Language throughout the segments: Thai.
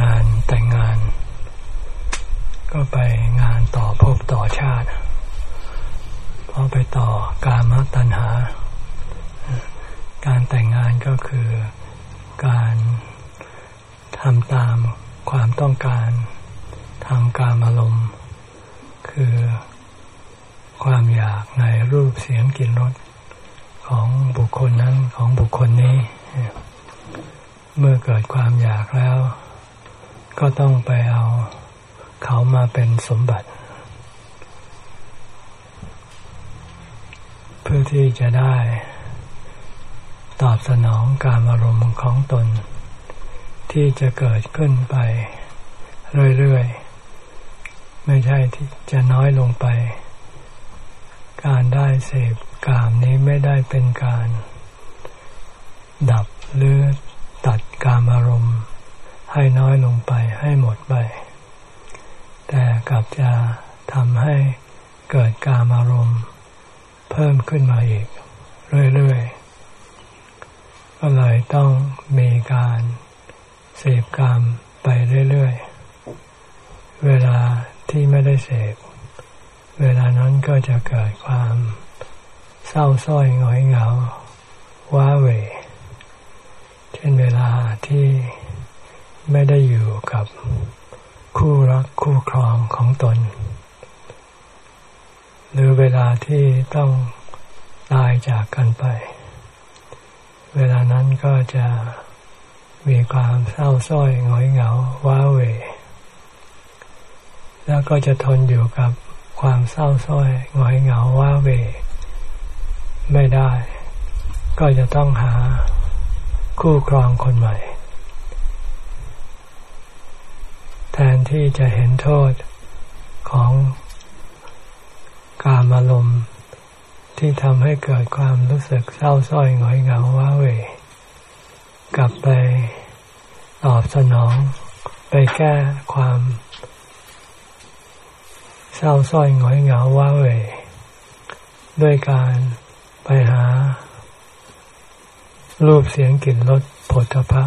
งานแต่งงาน ก็ไปงานต่อภพต่อชาติพอไปต่อกามตัณหา การแต่งงานก็คือการทำตามความต้องการทางการอารมณ์คือความอยากในรูปเสียงกลิ่นรสของบุคคลนั้นของบุคคลนี้ เมื่อเกิดความอยากแล้ว ก็ต้องไปเอาเขามาเป็นสมบัติ เพื่อที่จะได้ตอบสนองการอารมณ์ของตน ที่จะเกิดขึ้นไปเรื่อยๆ ไม่ใช่ที่จะน้อยลงไป การได้เสพกามนี้ไม่ได้เป็นการ ดับหรือตัดกามอารมณ์ ให้น้อยลงไปให้หมดไป แต่กลับจะทำให้เกิดกามอารมณ์ เพิ่มขึ้นมาอีก เรื่อยๆ ก็เลยต้องมีการเสพกามไปเรื่อยๆ เวลาที่ไม่ได้เสพเวลานั้นก็จะเกิดความเศร้าส้อยหงอยเหงาว้าเหวเช่นเวลาที่ ไม่ได้อยู่กับคู่รักคู่ครองของตน หรือเวลาที่ต้องตายจากกันไป เวลานั้นก็จะมีความเศร้าส้อยหงอยเหงาว้าเหวแล้วก็จะทนอยู่กับความเศร้าส้อยหงอยเหงาว้าเวไม่ได้ ก็จะต้องหาคู่ครองคนใหม่ แทนที่จะเห็นโทษของกามอารมณ์ที่ทำให้เกิดความรู้สึกเศร้าส้อยหงอยเหงาว้าเวกลับไปตอบสนอง ไปแก้ความ เศร้าส้อยหงอยเหงาว้าเหวด้วยการไปหา รูปเสียงกลิ่นรสผลพระ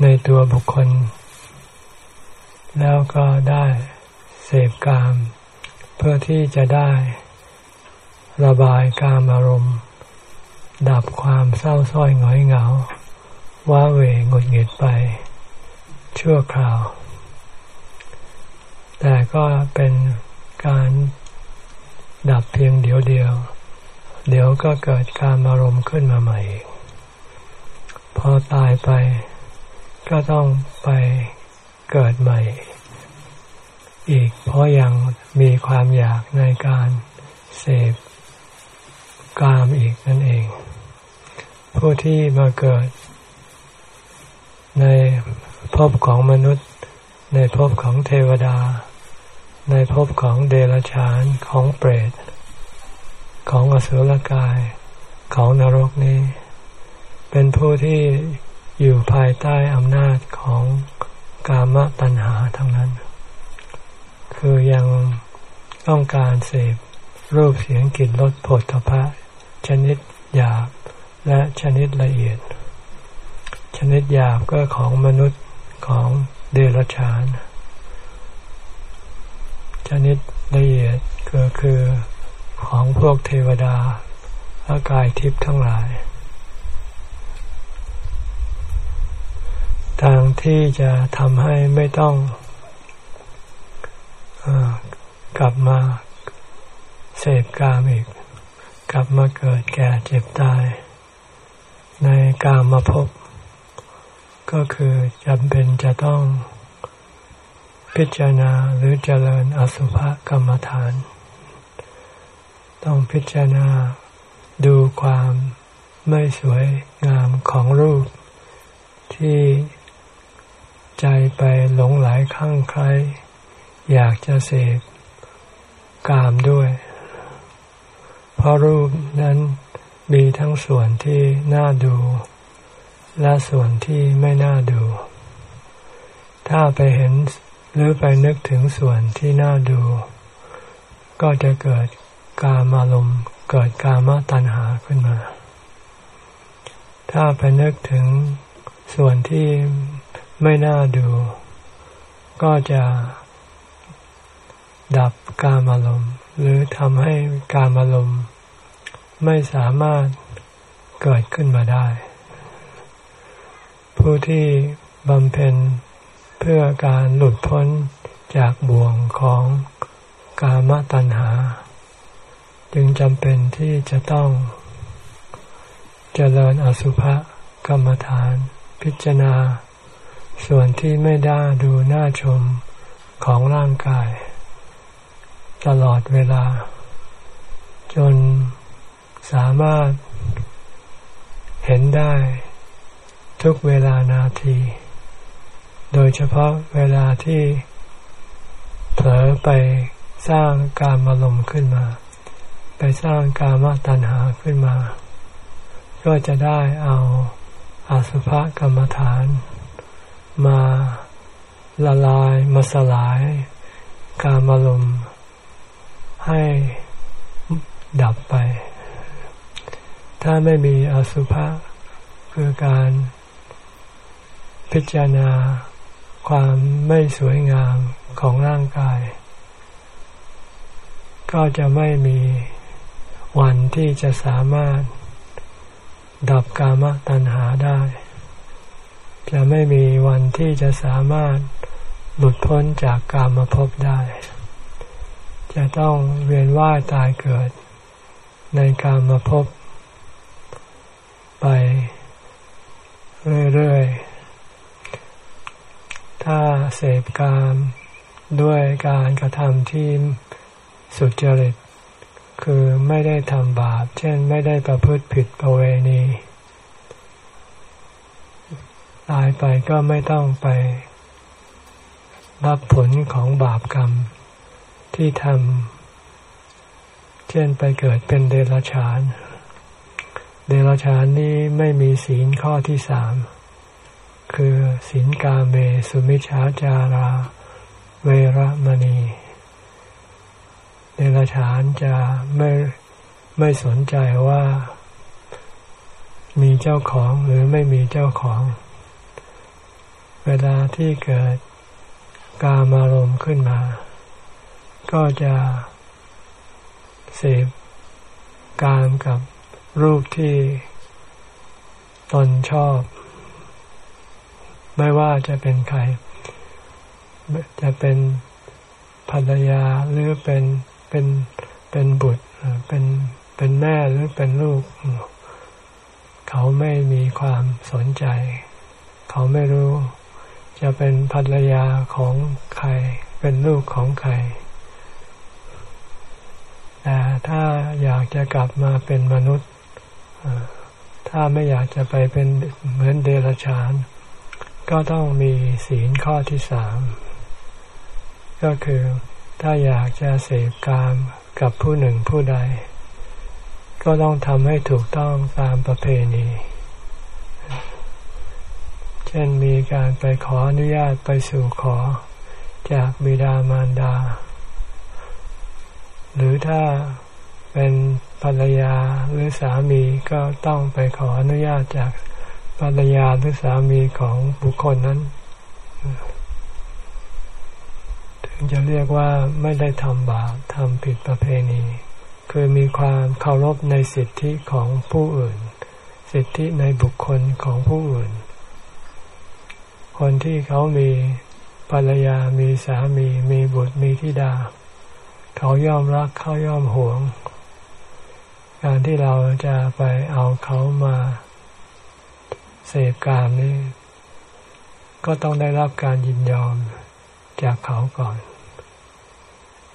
ในตัวบุคคล แล้วก็ได้เสพกาม เพื่อที่จะได้ระบายกามอารมณ์ ดับความเศร้าส้อยหงอยเหงา ว้าเหวงดหงิดไป ชั่วคราว แต่ก็เป็นการดับเพียงเดียวเดียว เดี๋ยวก็เกิดการอารมณ์ขึ้นมาใหม่ พอตายไป ก็ต้องไป เกิดใหม่ อีกเพราะยังมีความอยากในการเสพกามอีกนั่นเอง ผู้ที่มาเกิด ในภพของมนุษย์ ในภพของเทวดา ในภพของเดรัจฉานของเปรต ของอสุรกายของนรกนี้ เป็นผู้ที่อยู่ภายใต้อำนาจของ กามตัณหาทั้งนั้น คือยังต้องการเสพรูปเสียงกลิ่นรสผลทพะชนิดหยาบและชนิดละเอียด ชนิดหยาบก็ของมนุษย์ของเดรัจฉาน ชนิดละเอียดก็คือของพวกเทวดาอากายทิพย์ทั้งหลาย ทางที่จะทำให้ไม่ต้องอกลับมาเสพกามอีก กลับมาเกิดแก่เจ็บตาย ในกามมาพบ ก็คือจำเป็นจะต้องพิจารณาหรือเจริญอสุภกรรมฐาน ต้องพิจารณาดูความไม่สวยงามของรูปที่ ใจไปหลงไหลข้างใคร อยากจะเสพกามด้วย เพราะรูปนั้นมีทั้งส่วนที่น่าดู และส่วนที่ไม่น่าดู ถ้าไปเห็นหรือไปนึกถึงส่วนที่น่าดู ก็จะเกิดกามารมณ์เกิดกามตัณหาขึ้นมา ถ้าไปนึกถึงส่วนที่ ไม่น่าดู ก็จะดับการอารมณ์หรือทำให้การอารมณ์ไม่สามารถเกิดขึ้นมาได้ ผู้ที่บำเพ็ญเพื่อการหลุดพ้นจากบ่วงของกามตัณหา จึงจำเป็นที่จะต้องเจริญอสุภกรรมฐาน พิจารณา ส่วนที่ไม่ได้ดูน่าชมของร่างกาย ตลอดเวลา จนสามารถเห็นได้ทุกเวลานาที โดยเฉพาะเวลาที่เผลอไปสร้างการมาลมขึ้นมา ไปสร้างการมาตัณหาขึ้นมา ก็จะได้เอาอาสุภกรรมฐาน มาละลายมาสลาย กามาลมให้ดับไป ถ้าไม่มีอสุภะคือการพิจารณาความไม่สวยงามของร่างกาย ก็จะไม่มีวันที่จะสามารถดับกามตัณหาได้ จะไม่มีวันที่จะสามารถหลุดพ้นจากกามภพได้ จะต้องเวียนว่ายตายเกิด ในกามภพไปเรื่อยๆ ถ้าเสพกามด้วยการกระทำที่สุจริต คือไม่ได้ทำบาป เช่นไม่ได้ประพฤติผิดประเวณี ตายไปก็ไม่ต้องไป รับผลของบาปกรรมที่ทำ เช่นไปเกิดเป็นเดรัจฉาน เดรัจฉานนี้ไม่มีศีลข้อที่สาม คือศีลกาเมสุมิชาจารา เวรมณี เดรัจฉานจะไม่ไม่สนใจว่า มีเจ้าของหรือไม่มีเจ้าของ เวลาที่เกิดกามารมณ์ขึ้นมา ก็จะเสพกามกับรูปที่ตนชอบ ไม่ว่าจะเป็นใคร จะเป็นภรรยาหรือเป็นเป็นเป็นบุตรเป็นเป็นแม่หรือเป็นลูก เขาไม่มีความสนใจ เขาไม่รู้ จะเป็นภรรยาของใคร เป็นลูกของใคร แต่ถ้าอยากจะกลับมาเป็นมนุษย์ ถ้าไม่อยากจะไปเป็นเหมือนเดรัจฉาน ก็ต้องมีศีลข้อที่สาม ก็คือถ้าอยากจะเสพกามกับผู้หนึ่งผู้ใด ก็ต้องทำให้ถูกต้องตามประเพณี เช่นมีการไปขออนุญาตไปสู่ขอจากบิดามารดา หรือถ้าเป็นภรรยาหรือสามีก็ต้องไปขออนุญาตจากภรรยาหรือสามีของบุคคลนั้น ถึงจะเรียกว่าไม่ได้ทำบาปทำผิดประเพณี คือมีความเคารพในสิทธิของผู้อื่น สิทธิในบุคคลของผู้อื่น คนที่เขามีภรรยามีสามี มีบุตรมีธิดา เขาย่อมรักเขาย่อมหวง การที่เราจะไปเอาเขามาเสพกามนี้ก็ต้องได้รับการยินยอมจากเขาก่อน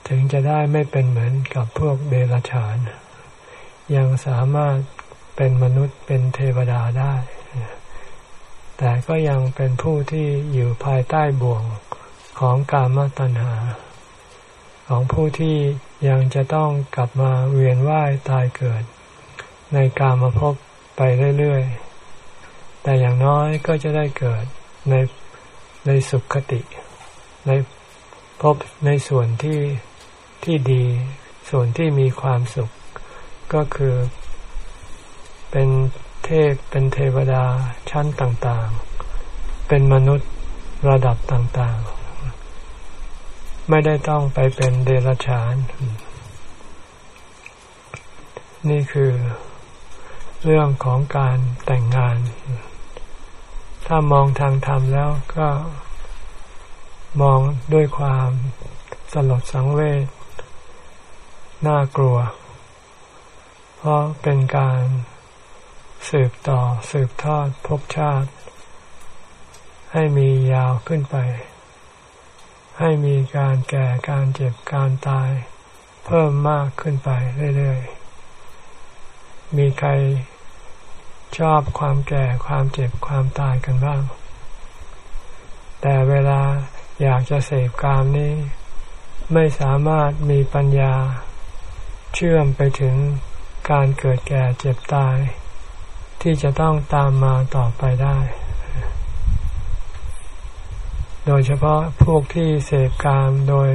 ถึงจะได้ไม่เป็นเหมือนกับพวกเดรัจฉาน ยังสามารถเป็นมนุษย์เป็นเทวดาได้ แต่ก็ยังเป็นผู้ที่อยู่ภายใต้บ่วงของกามตัณหา ของผู้ที่ยังจะต้องกลับมาเวียนว่ายตายเกิด ในกามาพบไปเรื่อยๆ แต่อย่างน้อยก็จะได้เกิดในในสุขคติ ในพบในส่วนที่ที่ดี ส่วนที่มีความสุข ก็คือเป็น เทพเป็นเทวดาชั้นต่างๆ เป็นมนุษย์ระดับต่างๆ ไม่ได้ต้องไปเป็นเดรัจฉาน นี่คือเรื่องของการแต่งงาน ถ้ามองทางธรรมแล้วก็มองด้วยความสลดสังเวช น่ากลัว เพราะเป็นการ สืบต่อสืบทอดภพชาติ ให้มียาวขึ้นไป ให้มีการแก่การเจ็บการตาย เพิ่มมากขึ้นไปเรื่อยๆ มีใครชอบความแก่ความเจ็บความตายกันบ้าง แต่เวลาอยากจะเสพกามนี้ ไม่สามารถมีปัญญา เชื่อมไปถึงการเกิดแก่เจ็บตาย ที่จะต้องตามมาต่อไปได้ โดยเฉพาะพวกที่เสพกามโดย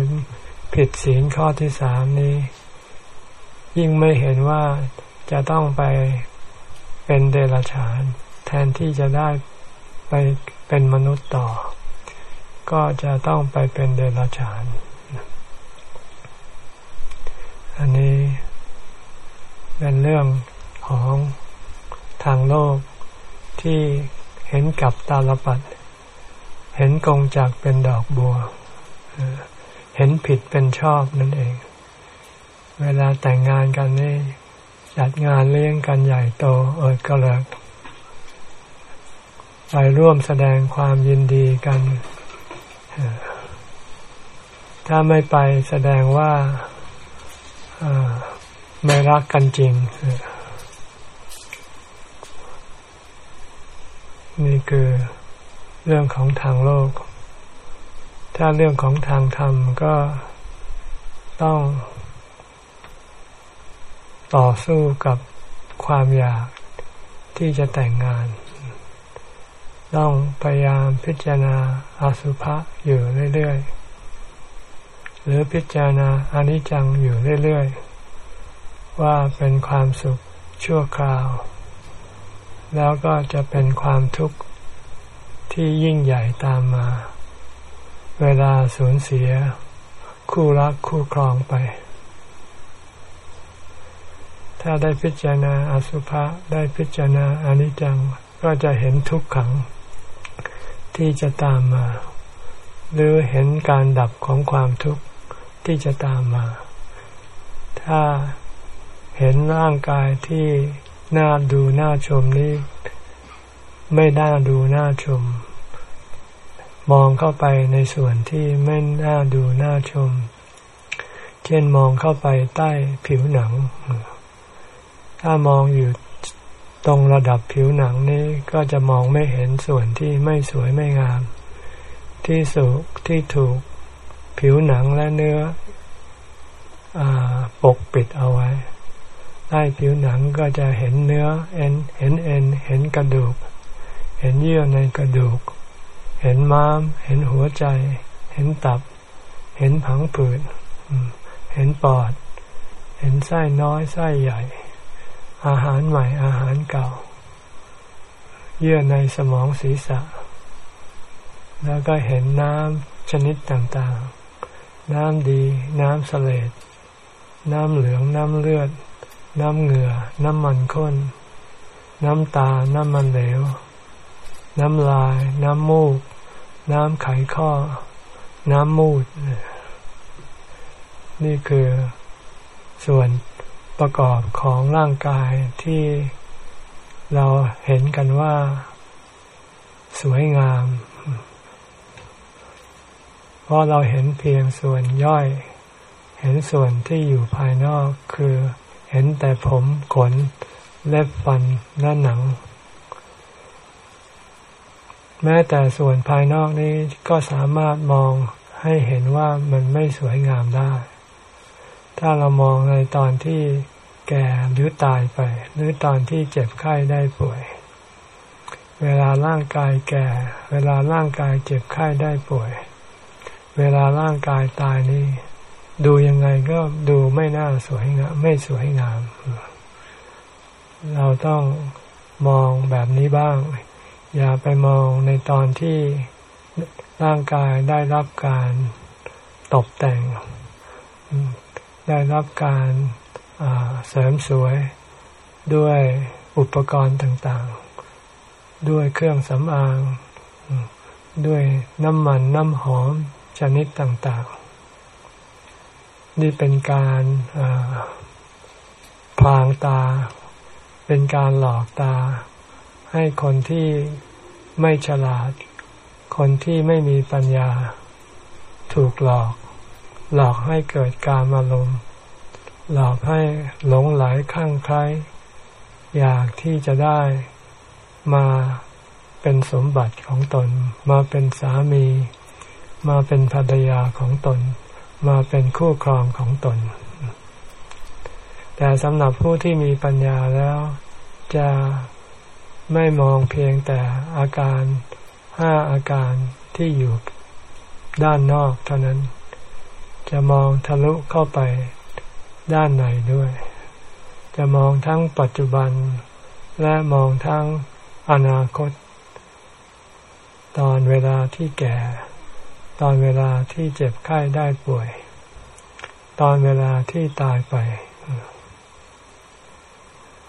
ผิดศีลข้อที่สามนี้ ยิ่งไม่เห็นว่าจะต้องไปเป็นเดรัจฉาน แทนที่จะได้ไปเป็นมนุษย์ต่อ ก็จะต้องไปเป็นเดรัจฉาน อันนี้เป็นเรื่องของ ทางโลกที่เห็นกับตาลปัด เห็นกงจากเป็นดอกบัว เห็นผิดเป็นชอบนั่นเอง เวลาแต่งงานกันนี่จัดงานเลี้ยงกันใหญ่โตเอิดกระเลิกไปร่วมแสดงความยินดีกัน ถ้าไม่ไปแสดงว่าไม่รักกันจริง นี่คือเรื่องของทางโลก ถ้าเรื่องของทางธรรมก็ต้องต่อสู้กับความอยากที่จะแต่งงาน ต้องพยายามพิจารณาอาสุภะอยู่เรื่อยๆ หรือพิจารณาอนิจจังอยู่เรื่อยๆ ว่าเป็นความสุขชั่วคราว แล้วก็จะเป็นความทุกข์ที่ยิ่งใหญ่ตามมา เวลาสูญเสีย คู่รักคู่ครองไป ถ้าได้พิจารณาอสุภะได้พิจารณาอนิจจังก็จะเห็นทุกขัง ที่จะตามมา หรือเห็นการดับของความทุกข์ที่จะตามมา ถ้าเห็นร่างกายที่ น่าดูน่าชมนี้ ไม่น่าดูน่าชม มองเข้าไปในส่วนที่ไม่น่าดูน่าชม เช่นมองเข้าไปใต้ผิวหนัง ถ้ามองอยู่ตรงระดับผิวหนังนี้ก็จะมองไม่เห็นส่วนที่ไม่สวยไม่งาม ที่สุที่ถูกผิวหนังและเนื้ออปกปิดเอาไว้ ใต้ผิวหนังก็จะเห็นเนื้อเอ็นเห็นเอ็น เห็นกระดูก เห็นเยื่อในกระดูก เห็นม้าม เห็นหัวใจ เห็นตับ เห็นผังผืดเห็นปอด เห็นไส้น้อยไส้ใหญ่ อาหารใหม่อาหารเก่า เยื่อในสมองศีรษะ แล้วก็เห็นน้ำชนิดต่างๆ น้ำดี น้ำเสลดน้ำเหลือง น้ำเลือด น้ำเหงื่อ น้ำมันข้น น้ำตา น้ำมันเหลว น้ำลาย น้ำมูก น้ำไขข้อ น้ำมูด นี่คือส่วนประกอบของร่างกายที่เราเห็นกันว่า สวยงาม เพราะเราเห็นเพียงส่วนย่อย เห็นส่วนที่อยู่ภายนอกคือ เห็นแต่ผมขนเล็บฟันและหนัง แม้แต่ส่วนภายนอกนี้ก็สามารถมองให้เห็นว่ามันไม่สวยงามได้ ถ้าเรามองในตอนที่แก่หรือตายไป หรือตอนที่เจ็บไข้ได้ป่วย เวลาร่างกายแก่ เวลาร่างกายเจ็บไข้ได้ป่วย เวลาร่างกายตายนี่ ดูยังไงก็ดูไม่น่าสวยงามไม่สวยงาม เราต้องมองแบบนี้บ้าง อย่าไปมองในตอนที่ร่างกายได้รับการตกแต่ง ได้รับการเสริมสวยด้วยอุปกรณ์ต่างๆ ด้วยเครื่องสำอาง ด้วยน้ำมันน้ำหอมชนิดต่างๆ นี่เป็นการพางตา เป็นการหลอกตา ให้คนที่ไม่ฉลาด คนที่ไม่มีปัญญา ถูกหลอก หลอกให้เกิดการอารมณ์หลอกให้หลงไหลข้างใครอยากที่จะได้มาเป็นสมบัติของตน มาเป็นสามี มาเป็นภรรยาของตน มาเป็นคู่ครองของตน แต่สำหรับผู้ที่มีปัญญาแล้วจะไม่มองเพียงแต่อาการห้าอาการที่อยู่ด้านนอกเท่านั้น จะมองทะลุเข้าไปด้านในด้วย จะมองทั้งปัจจุบัน และมองทั้งอนาคต ตอนเวลาที่แก่ ตอนเวลาที่เจ็บไข้ได้ป่วย ตอนเวลาที่ตายไป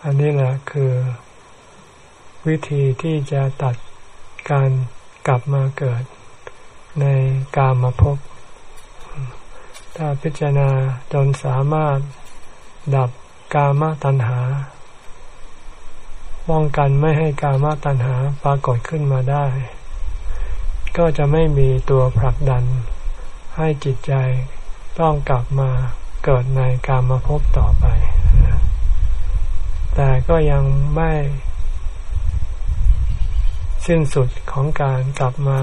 อันนี้แหละคือ วิธีที่จะตัดการกลับมาเกิด ในกามาพบ ถ้าพิจารณาจนสามารถดับกามตัณหา ป้องกันไม่ให้กามตัณหาปรากฏขึ้นมาได้ ก็จะไม่มีตัวผลักดัน ให้จิตใจต้องกลับมาเกิดในกามาพบต่อไป แต่ก็ยังไม่ สิ้นสุดของการกลับมา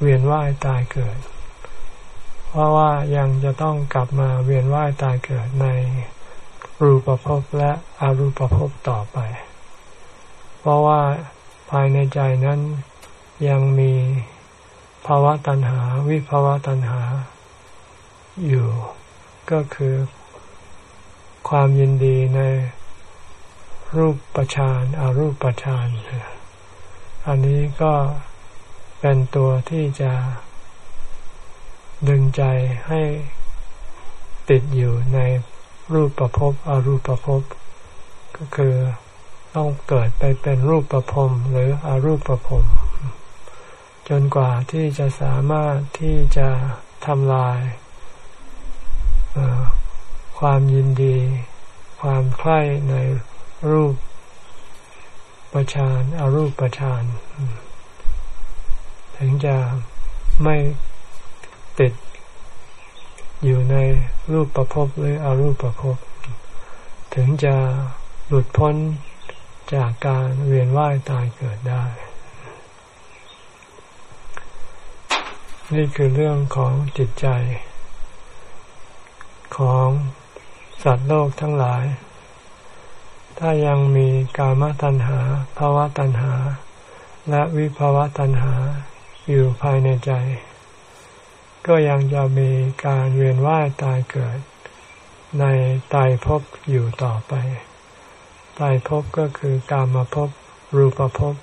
เวียนว่ายตายเกิด เพราะว่ายังจะต้องกลับมาเวียนว่ายตายเกิดในรูปภพและอรูปภพต่อไป เพราะว่าภายในใจนั้นยังมี ภาวะตัณหา วิภาวะตัณหา อยู่ ก็คือความยินดีในรูปประชานอารูปประชานอันนี้ก็เป็นตัวที่จะดึงใจให้ติดอยู่ในรูปประพบอรูปประพบก็คือต้องเกิดไปเป็นรูปประพรมหรืออรูปประพรม จนกว่าที่จะสามารถที่จะทำลายความยินดี ความใคร่ในรูปประชานอารูปประชานถึงจะไม่ติดอยู่ในรูปประพบหรืออรูปประพบ ถึงจะหลุดพ้นจากการเวียนว่ายตายเกิดได้ นี่คือเรื่องของจิตใจ ของสัตว์โลกทั้งหลาย ถ้ายังมีกามตัณหาภาวะตัณหา และวิภาวะตัณหาอยู่ภายในใจ ก็ยังจะมีการเวียนว่ายตายเกิด ในตายภพอยู่ต่อไปตายภพก็คือกามภพรูปภพ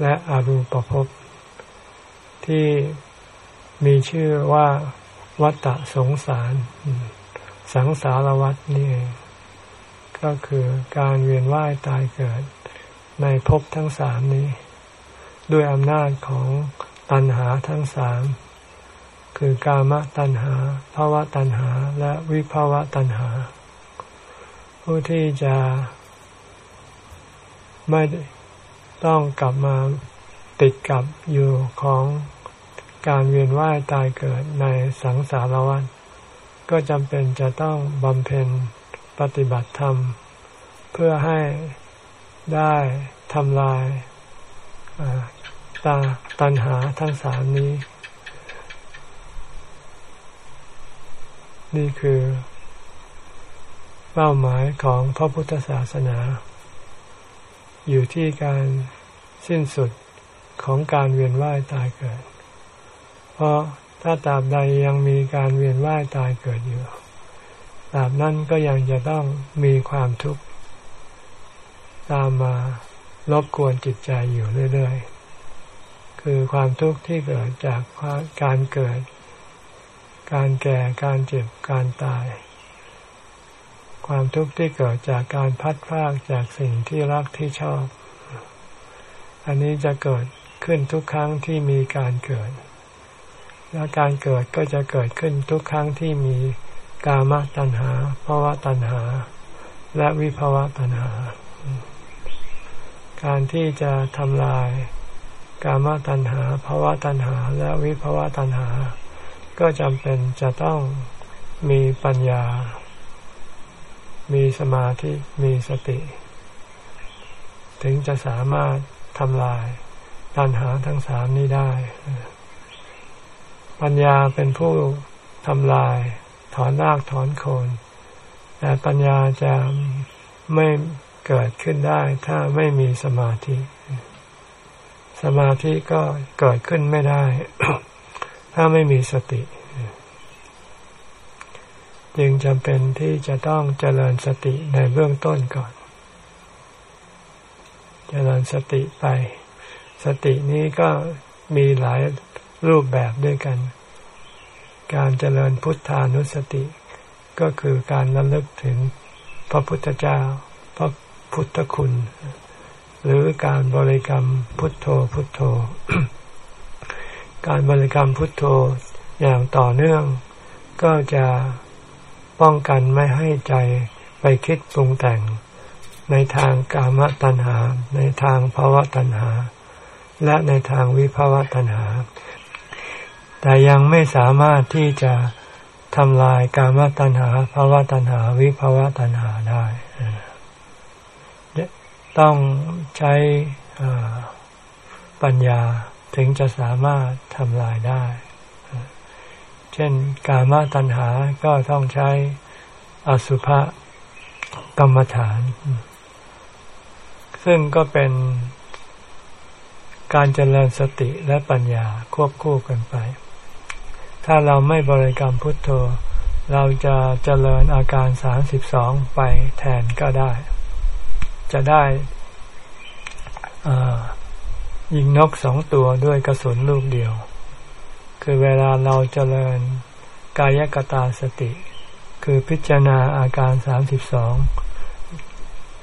และอรูปภพที่ มีชื่อว่าวัตตะสงสาร สังสารวัฏนี่ก็คือการเวียนว่ายตายเกิด ในภพทั้งสามนี้ ด้วยอำนาจของตัณหาทั้งสาม คือกามตัณหาภาวะตัณหาและวิภาวะตัณหา ผู้ที่จะไม่ต้องกลับมาติดกับอยู่ของ การเวียนว่ายตายเกิดในสังสารวัฏก็จำเป็นจะต้องบำเพ็ญปฏิบัติธรรม เพื่อให้ได้ทำลายตาตัณหาทั้งสามนี้ นี่คือ เป้าหมายของพระพุทธศาสนา อยู่ที่การสิ้นสุดของการเวียนว่ายตายเกิด ราะถ้าตราบใดยังมีการเวียนว่ายตายเกิดอยู่ตราบนั้นก็ยังจะต้องมีความทุกข์ตามมารบกวนจิตใจอยู่เรื่อยๆ คือความทุกข์ที่เกิดจากการเกิด การแก่ การเจ็บ การตาย ความทุกข์ที่เกิดจากการพัดพรากจากสิ่งที่รักที่ชอบ อันนี้จะเกิดขึ้นทุกครั้งที่มีการเกิด และการเกิดก็จะเกิดขึ้นทุกครั้งที่มีกามตัณหาภาวะตัณหา และวิภาวะตัณหา การที่จะทำลายกามตัณหาภาวะตัณหา และวิภาวะตัณหา ก็จำเป็นจะต้องมีปัญญา มีสมาธิ มีสติ ถึงจะสามารถทำลายตัณหาทั้งสามนี้ได้ ปัญญาเป็นผู้ทำลาย ถอนรากถอนโคน แต่ปัญญาจะไม่เกิดขึ้นได้ถ้าไม่มีสมาธิ สมาธิก็เกิดขึ้นไม่ได้ ถ้าไม่มีสติ จึงจำเป็นที่จะต้องเจริญสติในเบื้องต้นก่อน เจริญสติไป สตินี้ก็มีหลาย รูปแบบด้วยกัน การเจริญพุทธานุสติ ก็คือการระลึกถึงพระพุทธเจ้า พระพุทธคุณ หรือการบริกรรมพุทโธพุทโธ การบริกรรมพุทโธอย่างต่อเนื่อง ก็จะป้องกันไม่ให้ใจไปคิดปรุงแต่งในทางกามตัณหา ในทางภาวะตัณหา และในทางวิภาวะตัณหา แต่ยังไม่สามารถที่จะทำลายกามตัณหาภาวะตัณหาวิภาวะตัณหาได้ ต้องใช้ปัญญาถึงจะสามารถทำลายได้ เช่นกามตัณหาก็ต้องใช้อสุภกรรมฐาน ซึ่งก็เป็นการเจริญสติและปัญญาควบคู่กันไป ถ้าเราไม่บริกรรมพุทโธ เราจะเจริญอาการสามสิบสองไปแทนก็ได้ จะได้ยิงนกสองตัวด้วยกระสุนลูกเดียว คือเวลาเราเจริญกายกตาสติ คือพิจารณาอาการสามสิบสอง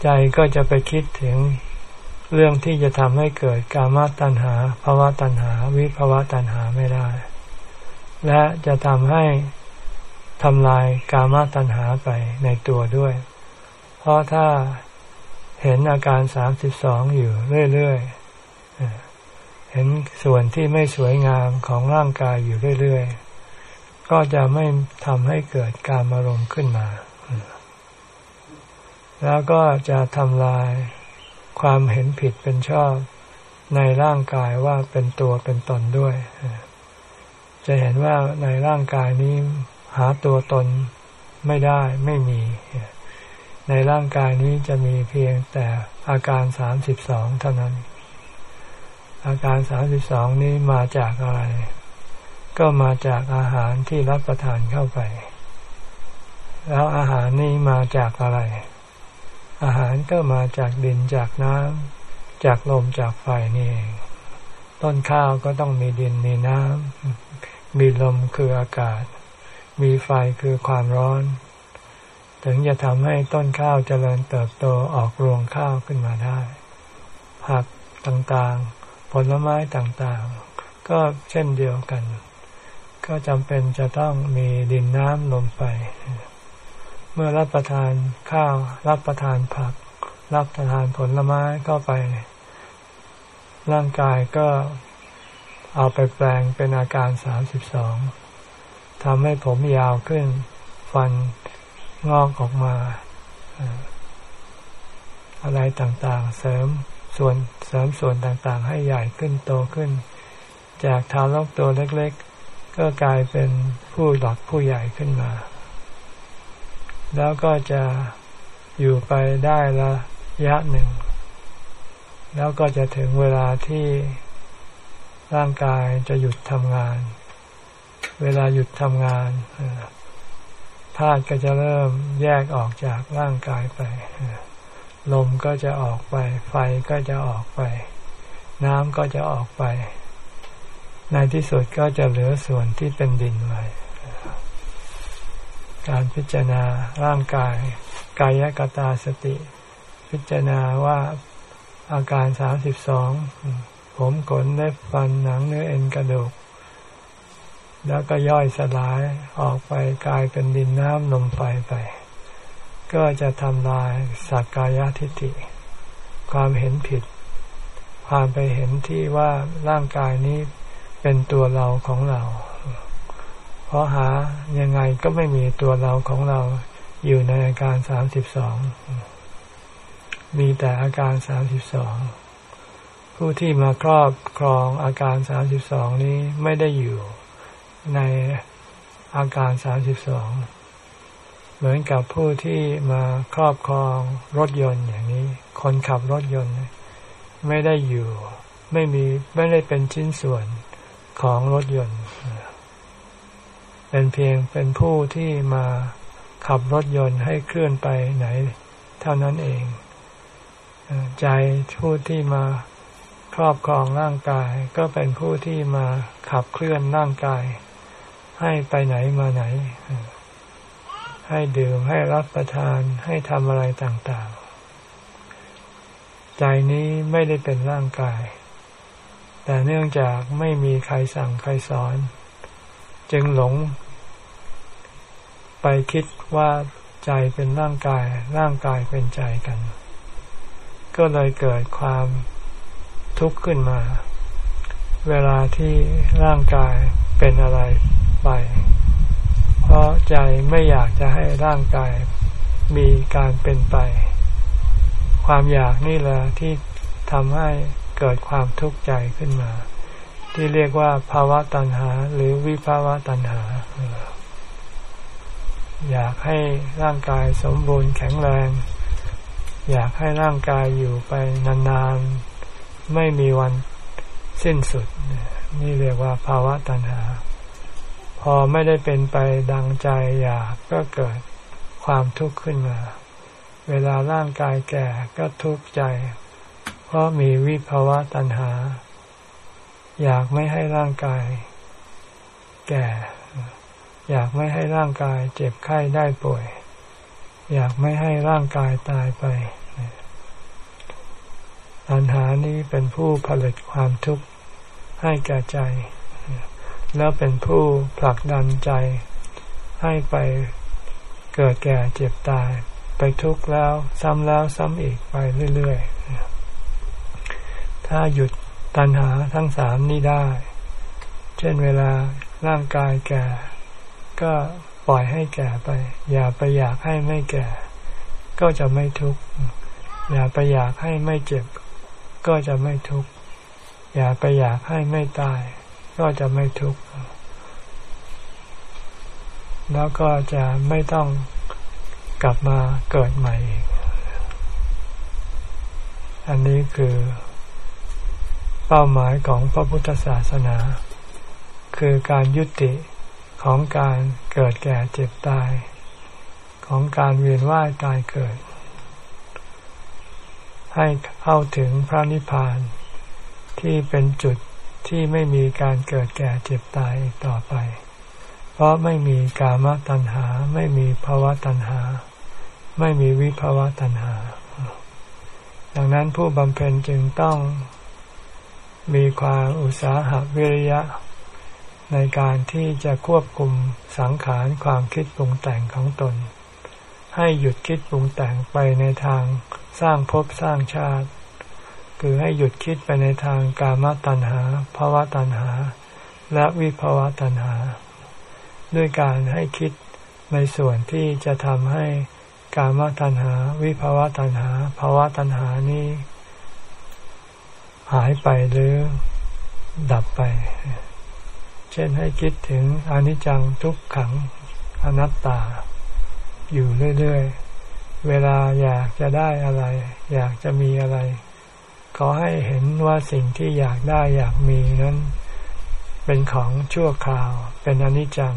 ใจก็จะไปคิดถึงเรื่องที่จะทำให้เกิดกามตัณหาภาวะตัณหา วิภาวะตัณหาไม่ได้ และจะทำให้ทำลายกามตัณหาไปในตัวด้วย เพราะถ้าเห็นอาการสามสิบสองอยู่เรื่อยๆ เห็นส่วนที่ไม่สวยงามของร่างกายอยู่เรื่อยๆ ก็จะไม่ทำให้เกิดการอารมณ์ขึ้นมา แล้วก็จะทำลายความเห็นผิดเป็นชอบในร่างกายว่าเป็นตัวเป็นตนด้วย จะเห็นว่าในร่างกายนี้หาตัวตนไม่ได้ไม่มี ในร่างกายนี้จะมีเพียงแต่อาการสามสิบสองเท่านั้น อาการสามสิบสองนี้มาจากอะไร ก็มาจากอาหารที่รับประทานเข้าไป แล้วอาหารนี้มาจากอะไร อาหารก็มาจากดินจากน้ำจากลมจากไฟนี่เองต้นข้าวก็ต้องมีดินมีน้ำ มีลมคืออากาศ มีไฟคือความร้อน ถึงจะทำให้ต้นข้าวเจริญเติบโตออกรวงข้าวขึ้นมาได้ผักต่างๆ ผลไม้ต่างๆ ก็เช่นเดียวกัน ก็จำเป็นจะต้องมีดินน้ำลมไฟ เมื่อรับประทานข้าว รับประทานผัก รับประทานผลไม้เข้าไป ร่างกายก็ เอาไปแปลงเป็นอาการสามสิบสองทำให้ผมยาวขึ้น ฟันงอกออกมา อะไรต่างๆ เสริมส่วนเสริมส่วนต่างๆ ให้ใหญ่ขึ้นโตขึ้น จากทารกตัวเล็กๆ ก็กลายเป็นผู้หลักผู้ใหญ่ขึ้นมา แล้วก็จะอยู่ไปได้ละยะหนึ่ง แล้วก็จะถึงเวลาที่ ร่างกายจะหยุดทำงาน เวลาหยุดทำงานธาตุก็จะเริ่มแยกออกจากร่างกายไป ลมก็จะออกไป ไฟก็จะออกไป น้ำก็จะออกไป ในที่สุดก็จะเหลือส่วนที่เป็นดินไว้การพิจารณาร่างกาย กายกตาสติ พิจารณาว่าอาการสามสิบสอง ผมขนเล็บฟันหนังเนื้อเอ็นกระดูก แล้วก็ย่อยสลายออกไปกลายเป็นดินน้ำลมไฟไป ก็จะทำลายสักกายทิฏฐิ ความเห็นผิด ความไปเห็นที่ว่าร่างกายนี้เป็นตัวเราของเรา เพราะหายังไงก็ไม่มีตัวเราของเราอยู่ในอาการสามสิบสอง มีแต่อาการสามสิบสอง ผู้ที่มาครอบครองอาการสามสิบสองนี้ไม่ได้อยู่ในอาการสามสิบสองเหมือนกับผู้ที่มาครอบครองรถยนต์อย่างนี้ คนขับรถยนต์ ไม่ได้อยู่ ไม่มีไม่ได้เป็นชิ้นส่วนของรถยนต์ เป็นเพียงเป็นผู้ที่มาขับรถยนต์ให้เคลื่อนไปไหน เท่านั้นเอง ใจผู้ที่มา ครอบครองร่างกายก็เป็นผู้ที่มาขับเคลื่อนร่างกาย ให้ไปไหนมาไหน ให้ดื่มให้รับประทานให้ทำอะไรต่างๆ ใจนี้ไม่ได้เป็นร่างกาย แต่เนื่องจากไม่มีใครสั่งใครสอน จึงหลง ไปคิดว่าใจเป็นร่างกาย ร่างกายเป็นใจกัน ก็เลยเกิดความ ทุกข์ขึ้นมา เวลาที่ร่างกายเป็นอะไรไป เพราะใจไม่อยากจะให้ร่างกายมีการเป็นไป ความอยากนี่แหละที่ทำให้เกิดความทุกข์ใจขึ้นมา ที่เรียกว่าภาวะตัณหา หรือวิภาวะตัณหา อยากให้ร่างกายสมบูรณ์แข็งแรง อยากให้ร่างกายอยู่ไปนานๆ ไม่มีวันสิ้นสุด นี่เรียกว่าภาวะตัณหา พอไม่ได้เป็นไปดังใจอยากก็เกิดความทุกข์ขึ้นมา เวลาร่างกายแก่ก็ทุกข์ใจ เพราะมีวิภาวะตัณหา อยากไม่ให้ร่างกาย แก่ อยากไม่ให้ร่างกายเจ็บไข้ได้ป่วย อยากไม่ให้ร่างกายตายไป ตัณหานี้เป็นผู้ผลิตความทุกข์ให้แก่ใจ แล้วเป็นผู้ผลักดันใจให้ไปเกิดแก่เจ็บตาย ไปทุกข์แล้วซ้ำแล้วซ้ำอีกไปเรื่อยๆ ถ้าหยุดตัณหาทั้งสามนี้ได้ เช่นเวลาร่างกายแก่ ก็ปล่อยให้แก่ไป อย่าไปอยากให้ไม่แก่ ก็จะไม่ทุกข์อย่าไปอยากให้ไม่เจ็บ ก็จะไม่ทุกข์อย่าไปอยากให้ไม่ตาย ก็จะไม่ทุกข์แล้วก็จะไม่ต้องกลับมาเกิดใหม่อีกอันนี้คือ เป้าหมายของพระพุทธศาสนา คือการยุติของการเกิดแก่เจ็บตาย ของการเวียนว่ายตายเกิด ให้เข้าถึงพระนิพพาน ที่เป็นจุดที่ไม่มีการเกิดแก่เจ็บตายอีกต่อไป เพราะไม่มีกามตัณหา ไม่มีภาวะตัณหา ไม่มีวิภาวะตัณหา ดังนั้นผู้บำเพ็ญจึงต้องมีความอุตสาหะวิริยะ ในการที่จะควบคุมสังขารความคิดปรุงแต่งของตน ให้หยุดคิดปรุงแต่งไปในทาง สร้างภพสร้างชาติ คือให้หยุดคิดไปในทางกามตัณหาภาวะตัณหา และวิภาวะตัณหา ด้วยการให้คิดในส่วนที่จะทำให้กามตัณหา วิภาวะตัณหาภาวะตัณหานี้ หายไปหรือดับไป เช่นให้คิดถึงอนิจจังทุกขังอนัตตา อยู่เรื่อย ๆ เวลาอยากจะได้อะไร อยากจะมีอะไร ขอให้เห็นว่าสิ่งที่อยากได้อยากมีนั้น เป็นของชั่วคราว เป็นอนิจจัง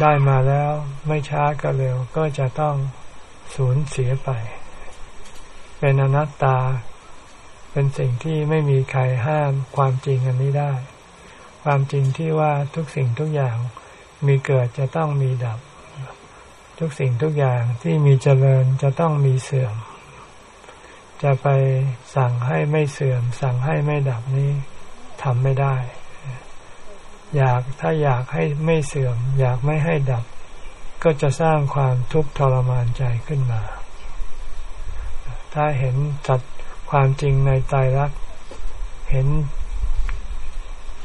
ได้มาแล้วไม่ช้าก็เร็วก็จะต้องสูญเสียไป เป็นอนัตตา เป็นสิ่งที่ไม่มีใครห้ามความจริงอันนี้ได้ ความจริงที่ว่าทุกสิ่งทุกอย่างมีเกิดจะต้องมีดับ ทุกสิ่งทุกอย่างที่มีเจริญจะต้องมีเสื่อม จะไปสั่งให้ไม่เสื่อม สั่งให้ไม่ดับนี้ทำไม่ได้ อยากถ้าอยากให้ไม่เสื่อม อยากไม่ให้ดับ ก็จะสร้างความทุกข์ทรมานใจขึ้นมา ถ้าเห็นจัดความจริงในใจรักเห็น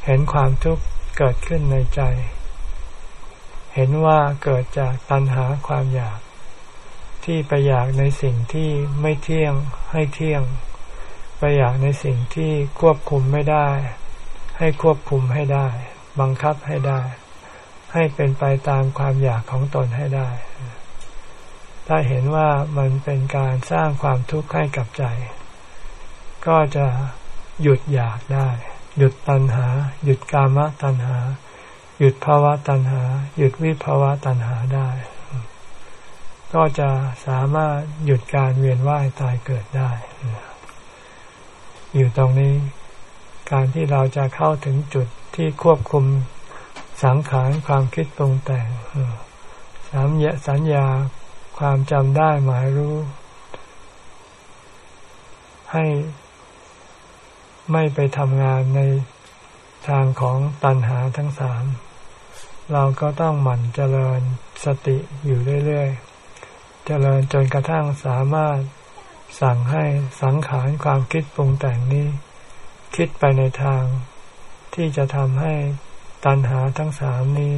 เห็นความทุกข์เกิดขึ้นในใจ เห็นว่าเกิดจากตัณหาความอยาก ที่ไปอยากในสิ่งที่ไม่เที่ยงให้เที่ยง ไปอยากในสิ่งที่ควบคุมไม่ได้ ให้ควบคุมให้ได้ บังคับให้ได้ ให้เป็นไปตามความอยากของตนให้ได้ ถ้าเห็นว่ามันเป็นการสร้างความทุกข์ให้กับใจ ก็จะหยุดอยากได้ หยุดตัณหา หยุดกามตัณหา หยุดภาวะตัณหา หยุดวิภาวะตัณหาได้ ก็จะสามารถหยุดการเวียนว่ายตายเกิดได้ อยู่ตรงนี้ การที่เราจะเข้าถึงจุดที่ควบคุมสังขารความคิดปรุงแต่งสามยสัญญาความจำได้หมายรู้ ให้ไม่ไปทำงานในทางของตัณหาทั้งสาม เราก็ต้องหมั่นเจริญสติอยู่เรื่อยๆ เจริญจนกระทั่งสามารถสั่งให้สังขารความคิดปรุงแต่งนี้ คิดไปในทาง ที่จะทำให้ตัณหาทั้งสามนี้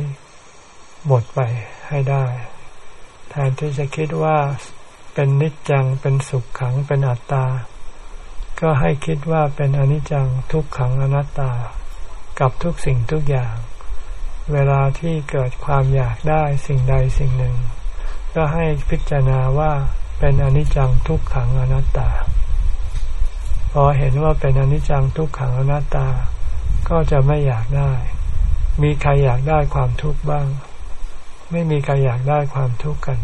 หมดไปให้ได้ แทนที่จะคิดว่าเป็นนิจจังเป็นสุขขังเป็นอัตตา ก็ให้คิดว่าเป็นอนิจจังทุกขังอนัตตา กับทุกสิ่งทุกอย่าง เวลาที่เกิดความอยากได้สิ่งใดสิ่งหนึ่ง ก็ให้พิจารณาว่าเป็นอนิจจังทุกขังอนัตตา พอเห็นว่าเป็นอนิจจังทุกขังอนัตตา ก็จะไม่อยากได้ มีใครอยากได้ความทุกข์บ้าง ไม่มีใครอยากได้ความทุกข์กัน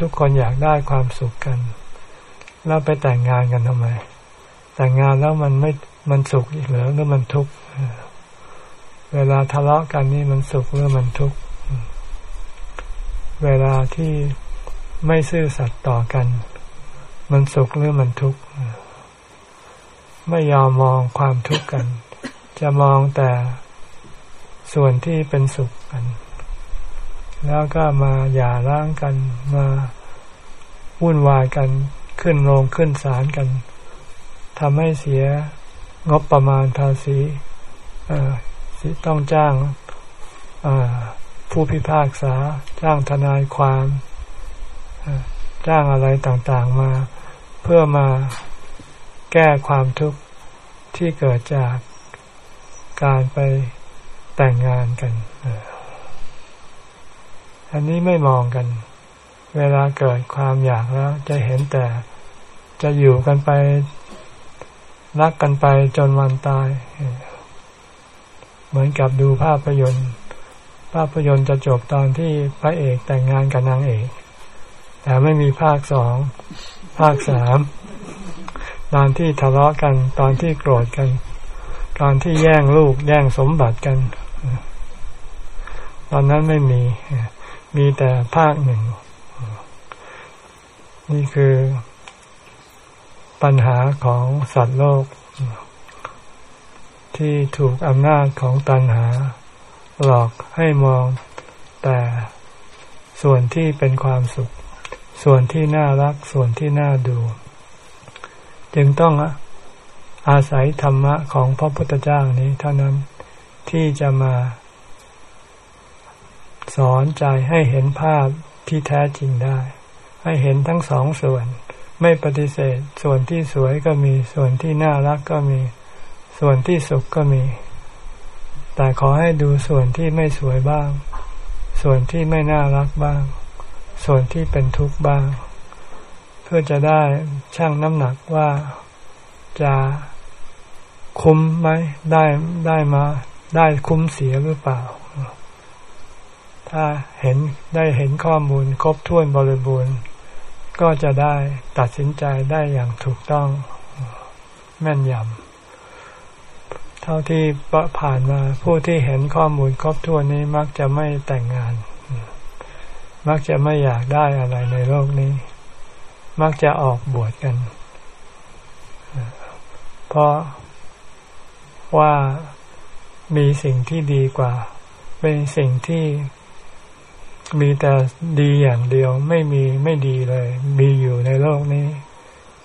ทุกคนอยากได้ความสุขกันแล้วไปแต่งงานกันทำไม แต่งงานแล้วมันไม่มันสุขอีกหรอหรือมันทุกข์ เวลาทะเลาะกันนี่มันสุขหรือมันทุกข์ เวลาที่ไม่ซื่อสัตย์ต่อกัน มันสุขหรือมันทุกข์ ไม่ยอมมองความทุกข์กัน จะมองแต่ส่วนที่เป็นสุขกัน แล้วก็มาหย่าร้างกัน มาวุ่นวายกัน ขึ้นโรงขึ้นศาลกันทำให้เสียงบประมาณภาษี ต้องจ้างผู้พิพากษา จ้างทนายความจ้างอะไรต่างๆมา เพื่อมาแก้ความทุกข์ที่เกิดจากการไปแต่งงานกันอันนี้ไม่มองกัน เวลาเกิดความอยากแล้ว จะเห็นแต่จะอยู่กันไป รักกันไปจนวันตาย เหมือนกับดูภาพยนตร์ ภาพยนตร์จะจบตอนที่พระเอกแต่งงานกับนางเอก แต่ไม่มีภาคสองภาคสามตอนที่ทะเลาะกันตอนที่โกรธกัน ตอนที่แย่งลูกแย่งสมบัติกัน ตอนนั้นไม่มี มีแต่ภาคหนึ่ง นี่คือปัญหาของสัตว์โลก ที่ถูกอำนาจของตัณหา หลอกให้มองแต่ส่วนที่เป็นความสุข ส่วนที่น่ารักส่วนที่น่าดู จึงต้องอาศัยธรรมะของพระพุทธเจ้านี้เท่านั้นที่จะมา สอนใจให้เห็นภาพที่แท้จริงได้ ให้เห็นทั้งสองส่วน ไม่ปฏิเสธ ส่วนที่สวยก็มีส่วนที่น่ารักก็มี ส่วนที่สุขก็มี แต่ขอให้ดูส่วนที่ไม่สวยบ้าง ส่วนที่ไม่น่ารักบ้าง ส่วนที่เป็นทุกข์บ้าง เพื่อจะได้ชั่งน้ำหนักว่าจะคุ้มไหมได้ได้มาได้คุ้มเสียหรือเปล่า ถ้าเห็นได้เห็นข้อมูลครบถ้วนบริบูรณ์ ก็จะได้ตัดสินใจได้อย่างถูกต้องแม่นยำ เท่าที่ผ่านมาผู้ที่เห็นข้อมูลครบถ้วนนี้มักจะไม่แต่งงาน มักจะไม่อยากได้อะไรในโลกนี้ มักจะออกบวชกัน เพราะว่ามีสิ่งที่ดีกว่า เป็นสิ่งที่มีแต่ดีอย่างเดียวไม่มีไม่ดีเลย มีอยู่ในโลกนี้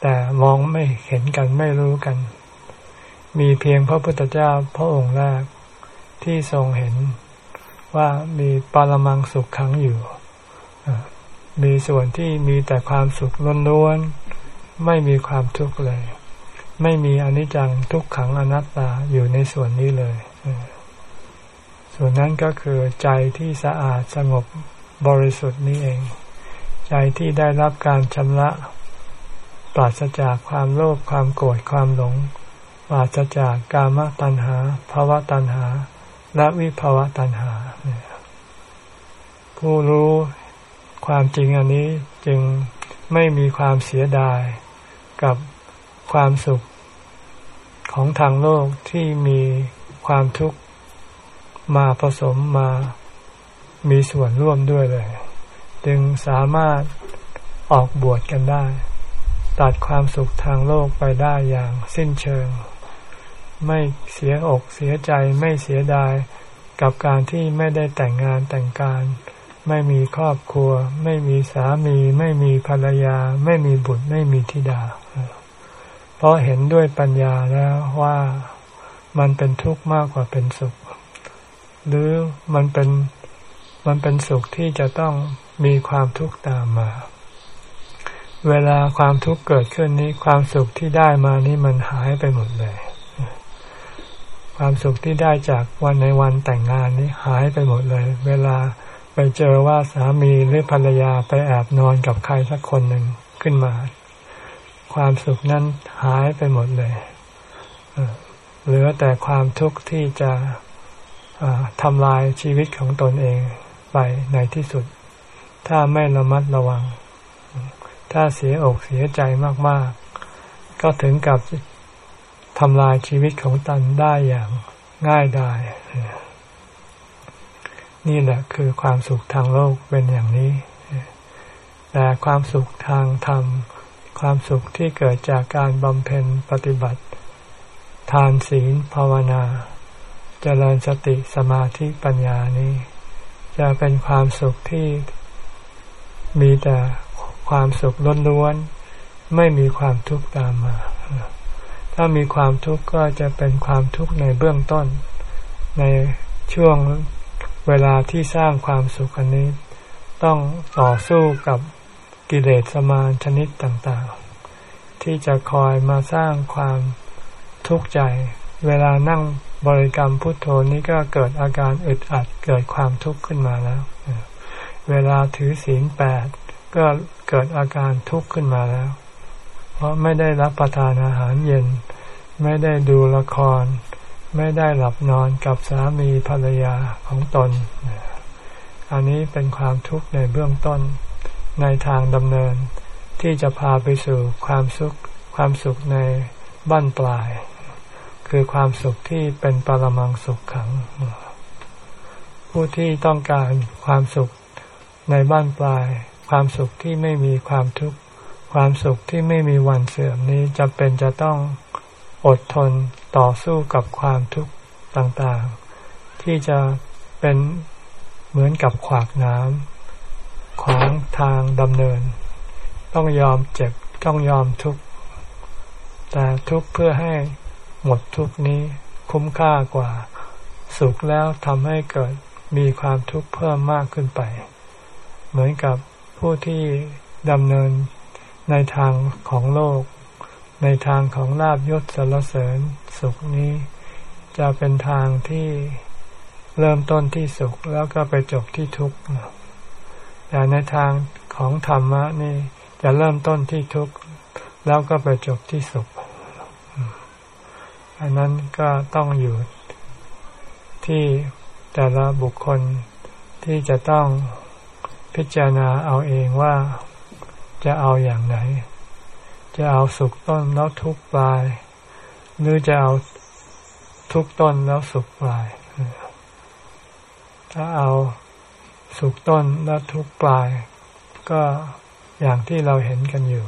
แต่มองไม่เห็นกันไม่รู้กัน มีเพียงพระพุทธเจ้าพระองค์แรกที่ทรงเห็นว่ามีปรมังสุขขังอยู่ มีส่วนที่มีแต่ความสุขล้วนๆ ไม่มีความทุกข์เลย ไม่มีอนิจจังทุกขังอนัตตาอยู่ในส่วนนี้เลย ส่วนนั้นก็คือใจที่สะอาดสงบบริสุทธิ์นี้เอง ใจที่ได้รับการชำระ ปราศจากความโลภความโกรธความหลง ปราศจากกามตัณหาภาวะตัณหา และวิภาวะตัณหา ผู้รู้ความจริงอันนี้จึงไม่มีความเสียดายกับความสุขของทางโลกที่มีความทุกข์มาผสมมามีส่วนร่วมด้วยเลย จึงสามารถออกบวชกันได้ ตัดความสุขทางโลกไปได้อย่างสิ้นเชิง ไม่เสียอกเสียใจไม่เสียดาย กับการที่ไม่ได้แต่งงานแต่งการ ไม่มีครอบครัว ไม่มีสามี ไม่มีภรรยา ไม่มีบุตรไม่มีธิดา เพราะเห็นด้วยปัญญาแล้วว่ามันเป็นทุกข์มากกว่าเป็นสุข หรือมันเป็นมันเป็นสุขที่จะต้องมีความทุกข์ตามมา เวลาความทุกข์เกิดขึ้นนี้ความสุขที่ได้มานี้มันหายไปหมดเลย ความสุขที่ได้จากวันในวันแต่งงานนี้หายไปหมดเลย เวลาไปเจอว่าสามีหรือภรรยาไปแอบนอนกับใครสักคนหนึ่งขึ้นมา ความสุขนั้นหายไปหมดเลยเหลือแต่ความทุกข์ที่จะทำลายชีวิตของตนเองไปในที่สุด ถ้าไม่ระมัดระวัง ถ้าเสียอกเสียใจมาก ๆ ก็ถึงกับ ทำลายชีวิตของตนได้อย่างง่ายดายนี่แหละคือความสุขทางโลกเป็นอย่างนี้ แต่ความสุขทางธรรม ความสุขที่เกิดจากการบำเพ็ญปฏิบัติ ทานศีลภาวนาจเจริญสติสมาธิปัญญานี้ จะเป็นความสุขที่มีแต่ความสุขล้วนๆไม่มีความทุกข์ตามมา ถ้ามีความทุกข์ก็จะเป็นความทุกข์ในเบื้องต้น ในช่วงเวลาที่สร้างความสุขอันนี้ ต้องต่อสู้กับกิเลสสมานชนิดต่างๆ ที่จะคอยมาสร้างความทุกข์ใจ เวลานั่งบริกรรมพุทโธนี้ก็เกิดอาการอึดอัดเกิดความทุกข์ขึ้นมาแล้ว เวลาถือศีลแปดก็เกิดอาการทุกข์ขึ้นมาแล้ว เพราะไม่ได้รับประทานอาหารเย็น ไม่ได้ดูละคร ไม่ได้หลับนอนกับสามีภรรยาของตน อันนี้เป็นความทุกข์ในเบื้องต้นในทางดำเนินที่จะพาไปสู่ความสุขความสุขในบั้นปลาย คือความสุขที่เป็นปรมังสุขขัง ผู้ที่ต้องการความสุขในบ้านปลาย ความสุขที่ไม่มีความทุกข์ ความสุขที่ไม่มีวันเสื่อมนี้จำเป็นจะต้องอดทนต่อสู้กับความทุกข์ต่างๆ ที่จะเป็นเหมือนกับขวากน้ำของทางดำเนิน ต้องยอมเจ็บต้องยอมทุกข์แต่ทุกข์เพื่อให้หมดทุกนี้คุ้มค่ากว่า สุขแล้วทำให้เกิดมีความทุกข์เพิ่มมากขึ้นไป เหมือนกับผู้ที่ดำเนิน ในทางของโลก ในทางของลาบยศสรรเสริญสุขนี้ จะเป็นทางที่เริ่มต้นที่สุขแล้วก็ไปจบที่ทุกข์แต่ในทางของธรรมะนี่จะเริ่มต้นที่ทุกข์แล้วก็ไปจบที่สุข อันนั้นก็ต้องอยู่ที่แต่ละบุคคลที่จะต้องพิจารณาเอาเองว่า จะเอาอย่างไหน จะเอาสุขต้นแล้วทุกปลาย หรือจะเอาทุกต้นแล้วสุขปลาย ถ้าเอาสุขต้นแล้วทุกปลาย ก็อย่างที่เราเห็นกันอยู่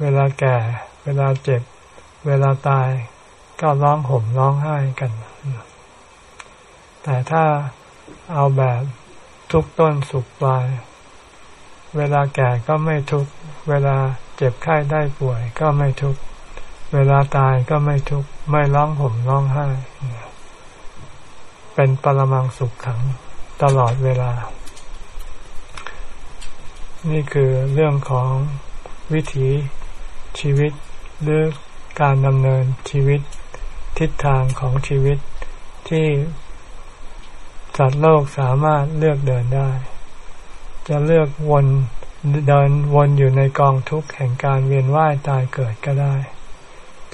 เวลาแก่ เวลาเจ็บ เวลาตาย ก็ร้องห่มร้องไห้กัน แต่ถ้าเอาแบบทุกต้นสุขปลาย เวลาแก่ก็ไม่ทุกเวลาเจ็บไข้ได้ป่วยก็ไม่ทุกเวลาตายก็ไม่ทุกไม่ร้องห่มร้องไห้ เป็นปรมังสุขขังตลอดเวลา นี่คือเรื่องของวิถีชีวิตหรือการดำเนินชีวิตทิศทางของชีวิตที่สัตว์โลกสามารถเลือกเดินได้ จะเลือกวนเดินวนอยู่ในกองทุกข์แห่งการเวียนว่ายตายเกิดก็ได้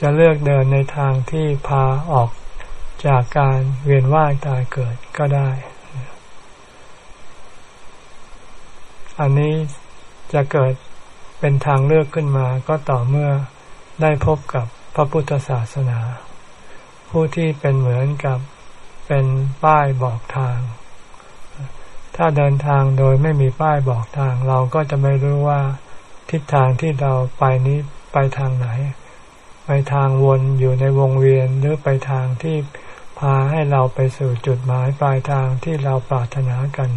จะเลือกเดินในทางที่พาออกจากการเวียนว่ายตายเกิดก็ได้ อันนี้จะเกิดเป็นทางเลือกขึ้นมาก็ต่อเมื่อได้พบกับพระพุทธศาสนา ผู้ที่เป็นเหมือนกับเป็นป้ายบอกทาง ถ้าเดินทางโดยไม่มีป้ายบอกทาง เราก็จะไม่รู้ว่าทิศทางที่เราไปนี้ไปทางไหน ไปทางวนอยู่ในวงเวียนหรือไปทางที่พาให้เราไปสู่จุดหมายปลายทางที่เราปรารถนากัน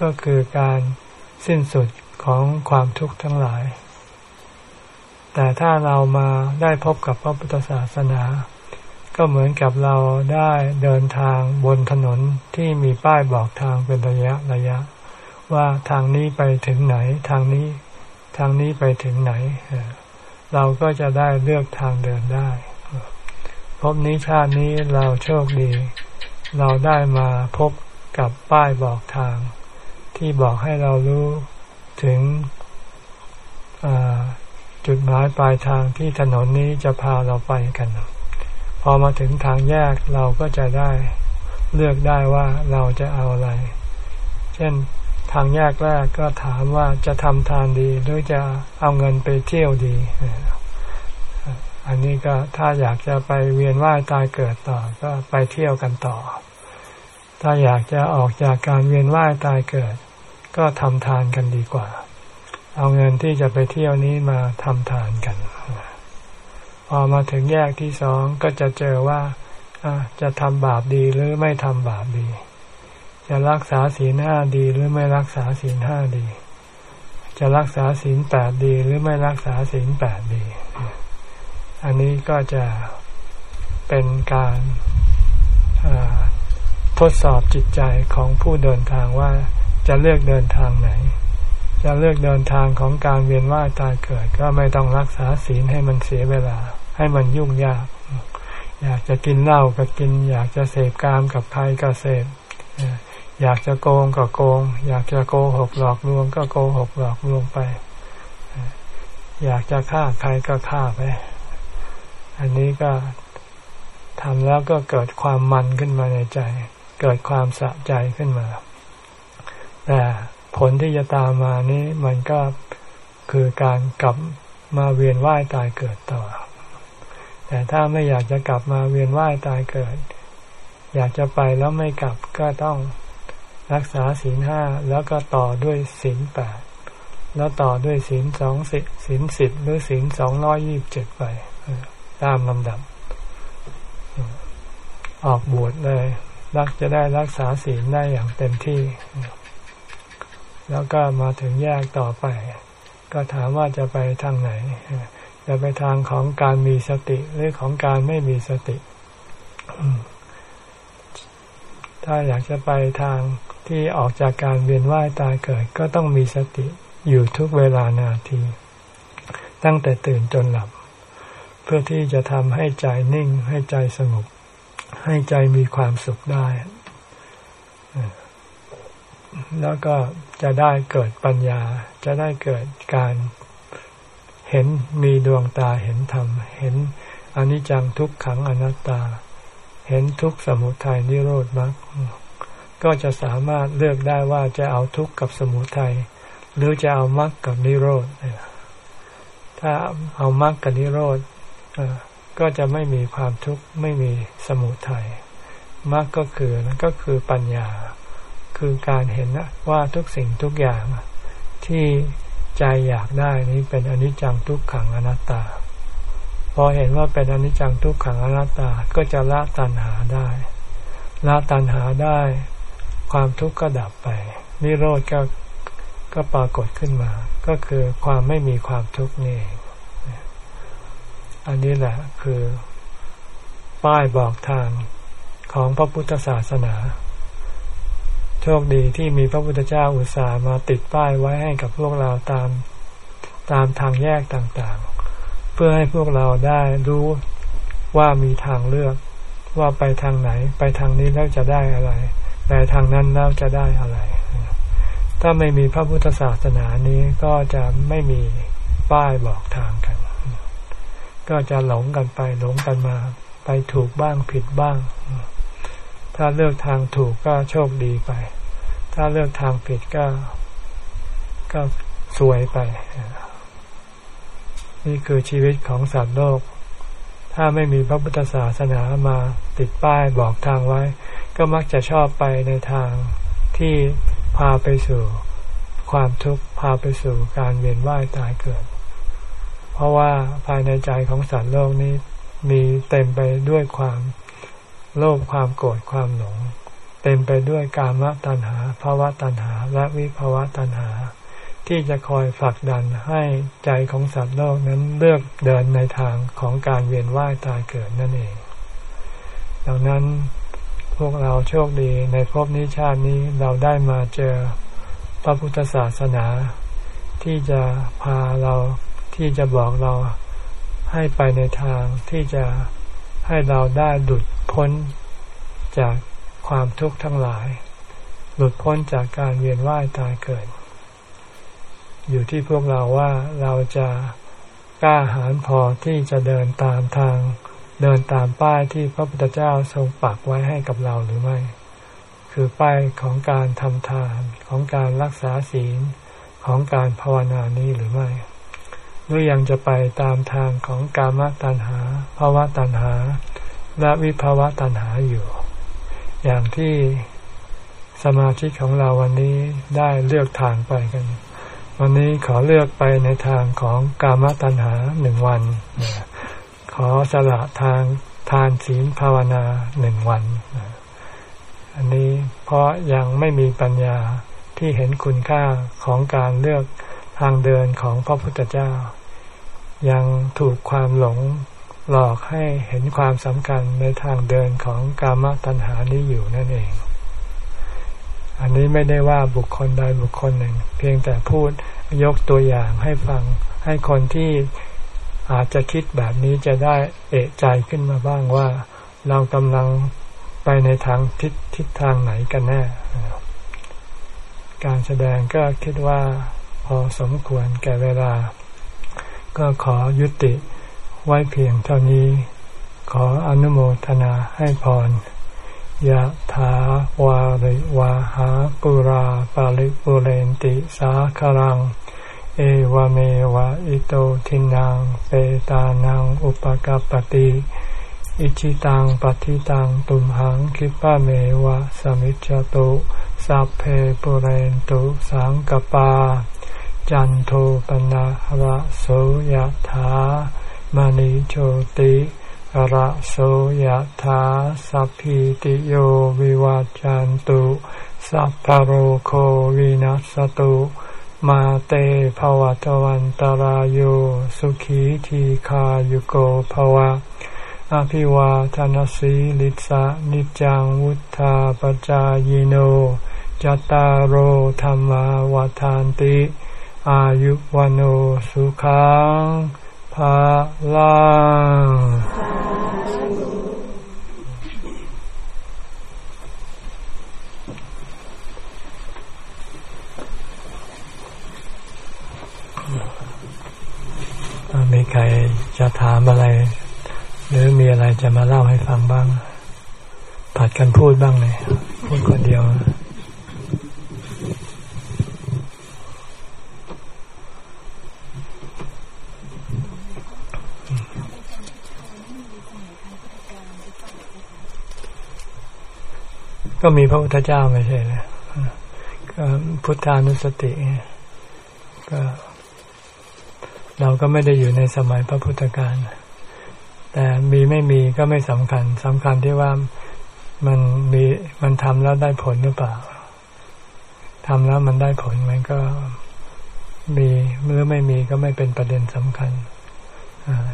ก็คือการสิ้นสุดของความทุกข์ทั้งหลาย แต่ถ้าเรามาได้พบกับพระพุทธศาสนา ก็เหมือนกับเราได้เดินทางบนถนนที่มีป้ายบอกทางเป็นระยะระยะ ว่าทางนี้ไปถึงไหน ทางนี้ ทางนี้ไปถึงไหน เราก็จะได้เลือกทางเดินได้พบนี้ชาตินี้เราโชคดี เราได้มาพบกับป้ายบอกทาง ที่บอกให้เรารู้ถึงจุดหมายปลายทางที่ถนนนี้จะพาเราไปกัน พอมาถึงทางแยกเราก็จะได้เลือกได้ว่าเราจะเอาอะไร เช่นทางแยกแรกก็ถามว่าจะทำทานดีหรือจะเอาเงินไปเที่ยวดี อันนี้ก็ถ้าอยากจะไปเวียนว่ายตายเกิดต่อ ก็ไปเที่ยวกันต่อ ถ้าอยากจะออกจากการเวียนว่ายตายเกิด ก็ทำทานกันดีกว่า เอาเงินที่จะไปเที่ยวนี้มาทำทานกัน อมาถึงแยกที่สองก็จะเจอว่าจะทำบาปดีหรือไม่ทำบาปดี จะรักษาศีลห้าดีหรือไม่รักษาศีลห้าดี จะรักษาศีลแปดดีหรือไม่รักษาศีลแปดดี อันนี้ก็จะเป็นการทดสอบจิตใจของผู้เดินทางว่าจะเลือกเดินทางไหน จะเลือกเดินทางของการเวียนว่ายตายเกิด ก็ไม่ต้องรักษาศีลให้มันเสียเวลา ให้มันยุ่งยาก อยากจะกินเหล้าก็กิน อยากจะเสพกามกับใครก็เสพอยากจะโกงก็โกง อยากจะโกหกหลอกลวงก็โกหกหลอกลวงไป อยากจะฆ่าใครก็ฆ่าไป อันนี้ก็ทำแล้วก็เกิดความมันขึ้นมาในใจ เกิดความสะใจขึ้นมา แต่ผลที่จะตามมานี้มันก็คือการกลับมาเวียนว่ายตายเกิดต่อ แต่ถ้าไม่อยากจะกลับมาเวียนว่ายตายเกิด อยากจะไปแล้วไม่กลับก็ต้องรักษาศีลห้าแล้วก็ต่อด้วยศีลแปดแล้วต่อด้วยศีลสองสิศีลสิบหรือศีลสองร้อยยี่บเจ็ดไปตามลำดับ ออกบวชเลย รักจะได้รักษาศีลได้อย่างเต็มที่ แล้วก็มาถึงแยกต่อไป ก็ถามว่าจะไปทางไหน จะไปทางของการมีสติหรือของการไม่มีสติ ถ้าอยากจะไปทางที่ออกจากการเวียนว่ายตายเกิด ก็ต้องมีสติอยู่ทุกเวลานาที ตั้งแต่ตื่นจนหลับ เพื่อที่จะทำให้ใจนิ่ง ให้ใจสงบให้ใจมีความสุขได้ แล้วก็จะได้เกิดปัญญา จะได้เกิดการ เห็นมีดวงตาเห็นธรรม เห็นอนิจจังทุกขังอนัตตา เห็นทุกสมุทัยนิโรธมรรคก็จะสามารถเลือกได้ว่าจะเอาทุกข์กับสมุทัยหรือจะเอามรรคกับนิโรธถ้าเอามรรคกับนิโรธก็จะไม่มีความทุกข์ไม่มีสมุทัยมรรคก็คือนั่นก็คือปัญญา คือการเห็นว่าทุกสิ่งทุกอย่างที่ ใจอยากได้นี้เป็นอนิจจังทุกขังอนัตตา พอเห็นว่าเป็นอนิจจังทุกขังอนัตตาก็จะละตัณหาได้ ละตัณหาได้ ความทุกข์ก็ดับไป นิโรธก็ก็ปรากฏขึ้นมา ก็คือความไม่มีความทุกข์นี่ อันนี้แหละคือ ป้ายบอกทางของพระพุทธศาสนา โชคดีที่มีพระพุทธเจ้าอุตส่าห์มาติดป้ายไว้ให้กับพวกเราตามตามทางแยกต่างๆ เพื่อให้พวกเราได้รู้ว่ามีทางเลือกว่าไปทางไหน ไปทางนี้แล้วจะได้อะไรไปทางนั้นแล้วจะได้อะไร ถ้าไม่มีพระพุทธศาสนานี้ก็จะไม่มีป้ายบอกทางกัน ก็จะหลงกันไปหลงกันมา ไปถูกบ้างผิดบ้าง ถ้าเลือกทางถูกก็โชคดีไป ถ้าเลือกทางผิดก็ ก็สวยไป นี่คือชีวิตของสัตว์โลก ถ้าไม่มีพระพุทธศาสนามาติดป้ายบอกทางไว้ ก็มักจะชอบไปในทางที่พาไปสู่ความทุกข์พาไปสู่การเวียนว่ายตายเกิด เพราะว่าภายในใจของสัตว์โลกนี้มีเต็มไปด้วยความ โลภความโกรธความหลง เต็มไปด้วยกามตัณหาภาวะตัณหา และวิภาวะตัณหา ที่จะคอยผลักดันให้ใจของสัตว์โลกนั้นเลือกเดินในทางของการเวียนว่ายตายเกิดนั่นเอง ดังนั้นพวกเราโชคดีในภพนี้ชาตินี้เราได้มาเจอพระพุทธศาสนา ที่จะพาเราที่จะบอกเราให้ไปในทางที่จะ ให้เราได้หลุดพ้นจากความทุกข์ทั้งหลาย หลุดพ้นจากการเวียนว่ายตายเกิด อยู่ที่พวกเราว่าเราจะกล้าหาญพอที่จะเดินตามทาง เดินตามป้ายที่พระพุทธเจ้าทรงปักไว้ให้กับเราหรือไม่ คือป้ายของการทำทานของการรักษาศีลของการภาวนานี้หรือไม่ หรือยังจะไปตามทางของกามตัณหาภาวะตัณหา และวิภาวะตัณหาอยู่ อย่างที่สมาชิกของเราวันนี้ได้เลือกทางไปกัน วันนี้ขอเลือกไปในทางของกามตัณหาหนึ่งวัน ขอสละทางทานศีลภาวนาหนึ่งวัน อันนี้เพราะยังไม่มีปัญญาที่เห็นคุณค่าของการเลือกทางเดินของพระพุทธเจ้า ยังถูกความหลงหลอกให้เห็นความสำคัญในทางเดินของกามตัณหานี้อยู่นั่นเอง อันนี้ไม่ได้ว่าบุคคลใดบุคคลหนึ่ง เพียงแต่พูดยกตัวอย่างให้ฟังให้คนที่อาจจะคิดแบบนี้จะได้เอะใจขึ้นมาบ้างว่า เรากำลังไปในทางทิศทิศทางไหนกันแน่ การแสดงก็คิดว่าพอสมควรแก่เวลา ก็ขอยุติไว้เพียงเท่านี้ ขออนุโมทนาให้พรยะถาวาริวาหาปุราปาริปุเรนติสาคารัง เอวเมวะอิโตทินังเปตานังอุปกปติอิชิตังปฏิตังตุมหังคิปะเมวะสมิจจตุสัพเพปุเรนตุสังกปา จันโทปนะระโสยะถามณิโชติระโสยธาสัพพิติโยวิวัจจันตุสัพพโรโควินัสตุมาเตภวตวันตารโยสุขีทีขายุโกภวะ อภิวาทานสีลิสะนิจังวุธาปจายโน จตารโหธรรมวาทานติ อายุวันโอสุขังพาลังมีใครจะถามอะไร หรือมีอะไรจะมาเล่าให้ฟังบ้าง ผัดกันพูดบ้างเลย พูดคนเดียว ก็มีพระพุทธเจ้าไม่ใช่เลยก็พุทธานุสติก็เราก็ไม่ได้อยู่ในสมัยพระพุทธการแต่มีไม่มีก็ไม่สำคัญสำคัญที่ว่ามันมีมันทำแล้วได้ผลหรือเปล่าทำแล้วมันได้ผลมันก็มีหรือไม่มีก็ไม่เป็นประเด็นสำคัญ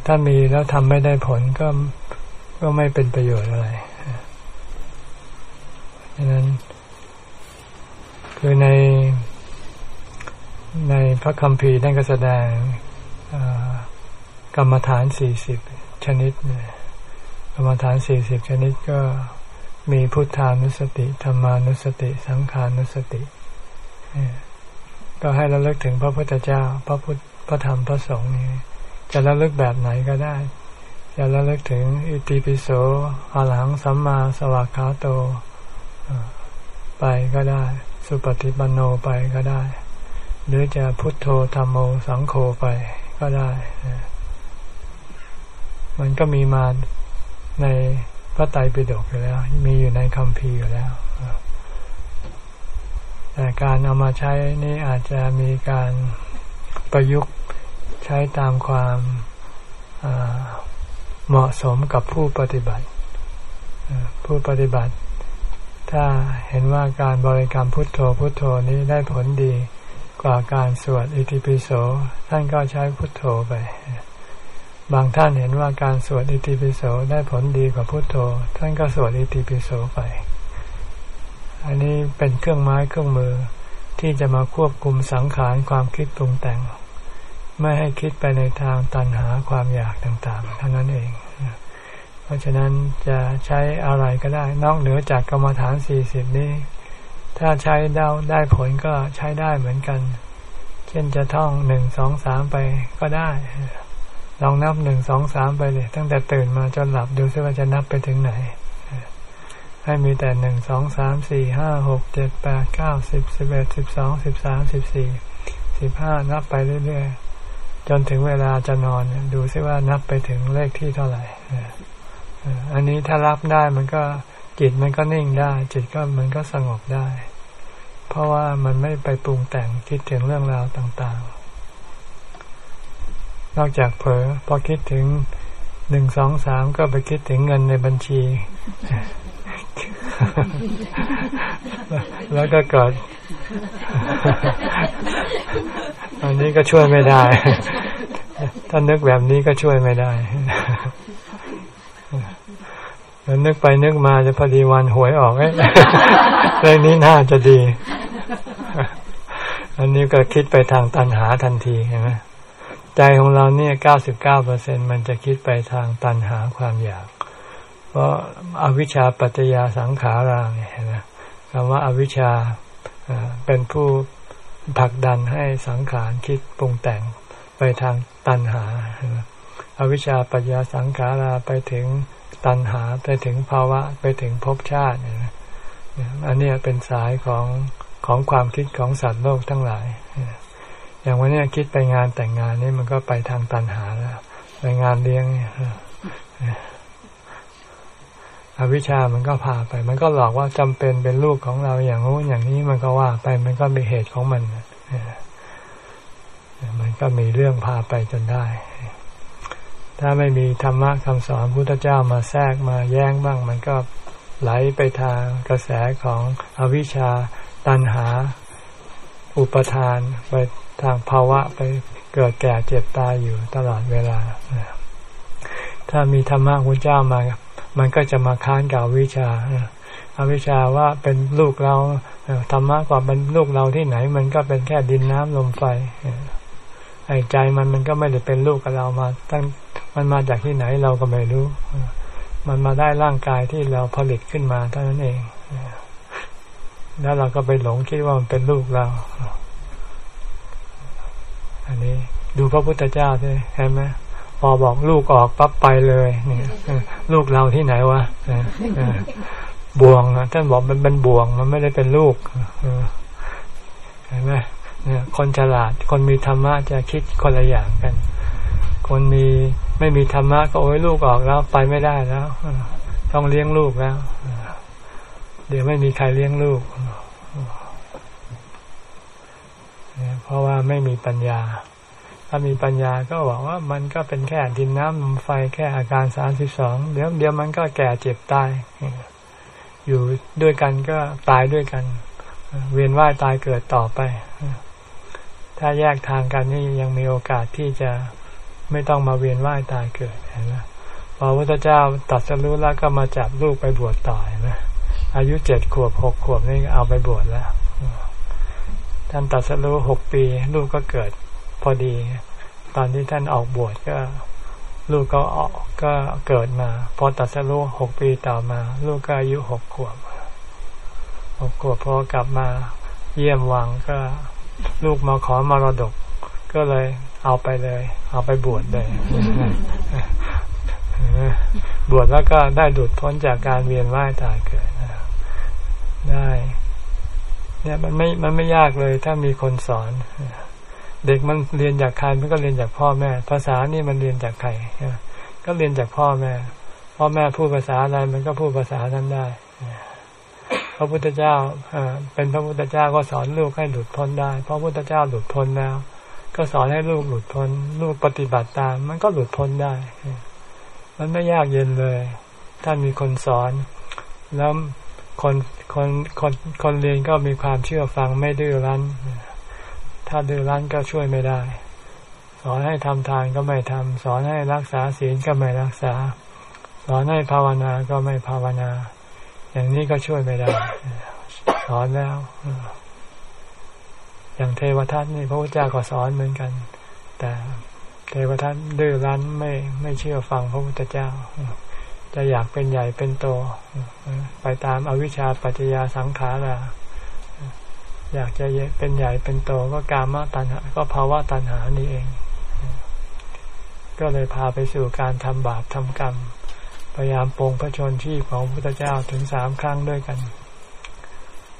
ถ้ามีแล้วทำไม่ได้ผลก็ก็ไม่เป็นประโยชน์อะไร ดังนั้น คือในในพระคัมภีร์ท่านก็แสดงกรรมฐานสี่สิบชนิดเนี่ยกรรมฐานสี่สิบชนิดก็มีพุทธานุสติธรรมานุสติสังขานุสติก็ให้ระลึกถึงพระพุทธเจ้า พระพุทธพระธรรมพระสงฆ์นี่จะระลึกแบบไหนก็ได้ จะระลึกถึงอิติปิโสอาหลังสัมมาสวากขาโต ไปก็ได้ สุปฏิปันโนไปก็ได้ หรือจะพุทโธธรรมโมสังโฆไปก็ได้มันก็มีมาในพระไตรปิฎกอยู่แล้ว มีอยู่ในคำพีอยู่แล้วแต่การเอามาใช้นี่อาจจะมีการประยุกต์ใช้ตามความเหมาะสมกับผู้ปฏิบัติ ผู้ปฏิบัติ ถ้าเห็นว่าการบริกรรมพุทโธพุทโธนี้ได้ผลดีกว่าการสวดอิติปิโสท่านก็ใช้พุทโธไป บางท่านเห็นว่าการสวดอิติปิโสได้ผลดีกว่าพุทโธ ท่านก็สวดอิติปิโสไป อันนี้เป็นเครื่องไม้เครื่องมือที่จะมาควบคุมสังขารความคิดปรุงแต่ง ไม่ให้คิดไปในทางตันหาความอยากต่างๆเท่านั้นเอง เพราะฉะนั้นจะใช้อะไรก็ได้ นอกเหนือจากกรรมฐานสี่สิบนี้ ถ้าใช้ได้ได้ผลก็ใช้ได้เหมือนกัน เช่นจะท่องหนึ่งสองสามไปก็ได้ลองนับหนึ่งสองสามไปเลย ตั้งแต่ตื่นมาจนหลับดูซิว่าจะนับไปถึงไหน ให้มีแต่หนึ่งสองสามสี่ห้าหกเจ็ดแปดเก้าสิบสิบเอ็ดสิบสองสิบสามสิบสี่สิบห้านับไปเรื่อยๆ จนถึงเวลาจะนอนดูซิว่านับไปถึงเลขที่เท่าไหร่ อันนี้ถ้ารับได้มันก็จิตมันก็นิ่งได้ จิตก็มันก็สงบได้ เพราะว่ามันไม่ไปปรุงแต่งคิดถึงเรื่องราวต่างๆ นอกจากเผลอพอคิดถึงหนึ่งสองสามก็ไปคิดถึงเงินในบัญชี แล้วก็เกิดอันนี้ก็ช่วยไม่ได้ ถ้านึกแบบนี้ก็ช่วยไม่ได้ นึกไปนึกมาจะพอดีวันหวยออกเรื่องนี้น่าจะดี อันนี้ก็คิดไปทางตัณหาทันทีเห็นไหมใจของเราเนี่ยเก้าสิบเก้าเปอร์เซ็นมันจะคิดไปทางตันหาความอยาก เพราะอาวิชชาปัจจยาสังขาราเนี่ยนะคำว่าอาวิชชาเป็นผู้ผลักดันให้สังขารคิดปรุงแต่งไปทางตันหาอาวิชชาปัจจยาสังขาราไปถึง ตันหาไปถึงภาวะไปถึงภพชาติเนี่ยอันนี้เป็นสายของของความคิดของสัตว์โลกทั้งหลาย อย่างวันนี้คิดไปงานแต่งงานนี่มันก็ไปทางตันหาแล้ว ไปงานเลี้ยงเนี่ยอวิชามันก็พาไป มันก็หลอกว่าจำเป็นเป็นลูกของเราอย่างนู้นอย่างนี้มันก็ว่าไปมันก็มีเหตุของมันมันก็มีเรื่องพาไปจนได้ ถ้าไม่มีธรรมะคำสอนพุทธเจ้ามาแทรกมาแย้งบ้าง มันก็ไหลไปทางกระแสของอวิชชาตันหา อุปทานไปทางภาวะไปเกิดแก่เจ็บตายอยู่ตลอดเวลา ถ้ามีธรรมะพระเจ้ามา มันก็จะมาค้านกับวิชาอวิชาว่าเป็นลูกเราธรรมะกว่าเป็นลูกเราที่ไหน มันก็เป็นแค่ดินน้ำลมไฟ ไอ้ใจมันมันก็ไม่ได้เป็นลูกกับเรามา ตั้งมันมาจากที่ไหนเราก็ไม่รู้ มันมาได้ร่างกายที่เราผลิตขึ้นมาเท่านั้นเอง แล้วเราก็ไปหลงคิดว่ามันเป็นลูกเรา อันนี้ดูพระพุทธเจ้าใช่เห็นไหมพอบอกลูกออกปั๊บไปเลยนี่ลูกเราที่ไหนวะบ่วงท่านบอกมันเป็นบ่วง มันไม่ได้เป็นลูกเห็นไหม คนฉลาด คนมีธรรมะจะคิดคนละอย่างกัน คนมีไม่มีธรรมะก็โอ้ยลูกออกแล้วไปไม่ได้แล้ว ต้องเลี้ยงลูกแล้ว เดี๋ยวไม่มีใครเลี้ยงลูก เพราะว่าไม่มีปัญญา ถ้ามีปัญญาก็บอกว่ามันก็เป็นแค่ดินน้ำลมไฟแค่อาการสามสิบสองเดี๋ยวเดี๋ยวมันก็แก่เจ็บตายอยู่ด้วยกันก็ตายด้วยกัน เวียนว่ายตายเกิดต่อไป ถ้าแยกทางกันนี่ยังมีโอกาสที่จะไม่ต้องมาเวียนว่ายตายเกิดเห็นไหมพอพระพุทธเจ้าตัดสรู้แล้วก็มาจับลูกไปบวชต่อเห็นไหมอายุเจ็ดขวบหกขวบนี่เอาไปบวชแล้วท่านตัดสรู้หกปีลูกก็เกิดพอดี ตอนที่ท่านออกบวชก็ ลูกก็ออกก็เกิดมา พอตัดสรู้หกปีต่อมา ลูกก็อายุหกขวบหกขวบพอกลับมาเยี่ยมวังก็ ลูกมาขอมรดก ก็เลยเอาไปเลย เอาไปบวชเลยบวชแล้วก็ได้ดุดพ้นจากการเวียนว่ายตายเกิดได้ เนี่ยมันไม่มันไม่ยากเลย ถ้ามีคนสอน เด็กมันเรียนจากใครมันก็เรียนจากพ่อแม่ ภาษานี่มันเรียนจากใครก็เรียนจากพ่อแม่ พ่อแม่พูดภาษาอะไรมันก็พูดภาษานั้นได้ พระพุทธเจ้าเป็นพระพุทธเจ้าก็สอนลูกให้หลุดพ้นได้พระพุทธเจ้าหลุดพ้นแล้ว ก็สอนให้ลูกหลุดพ้น ลูกปฏิบัติตาม มันก็หลุดพ้นได้ มันไม่ยากเย็นเลย ถ้ามีคนสอน แล้วคนคนคนคนเรียนก็มีความเชื่อฟังไม่ดื้อรั้น ถ้าดื้อรั้นก็ช่วยไม่ได้ สอนให้ทำทานก็ไม่ทำสอนให้รักษาศีลก็ไม่รักษา สอนให้ภาวนาก็ไม่ภาวนา อย่างนี้ก็ช่วยไม่ได้สอนแล้ว อย่างเทวทัตนี่พระพุทธเจ้าก็สอนเหมือนกัน แต่เทวทัตดื้อรั้นไม่ไม่เชื่อฟังพระพุทธเจ้า จะอยากเป็นใหญ่เป็นโต ไปตามอวิชชาปัจจยาสังขาราอยากจะเป็นใหญ่เป็นโตก็กามตัณหา ก็ภาวะตัณหานี่เอง ก็เลยพาไปสู่การทำบาปทำกรรม พยายามปรงพระชนชีพของพระพุทธเจ้าถึงสามครั้งด้วยกัน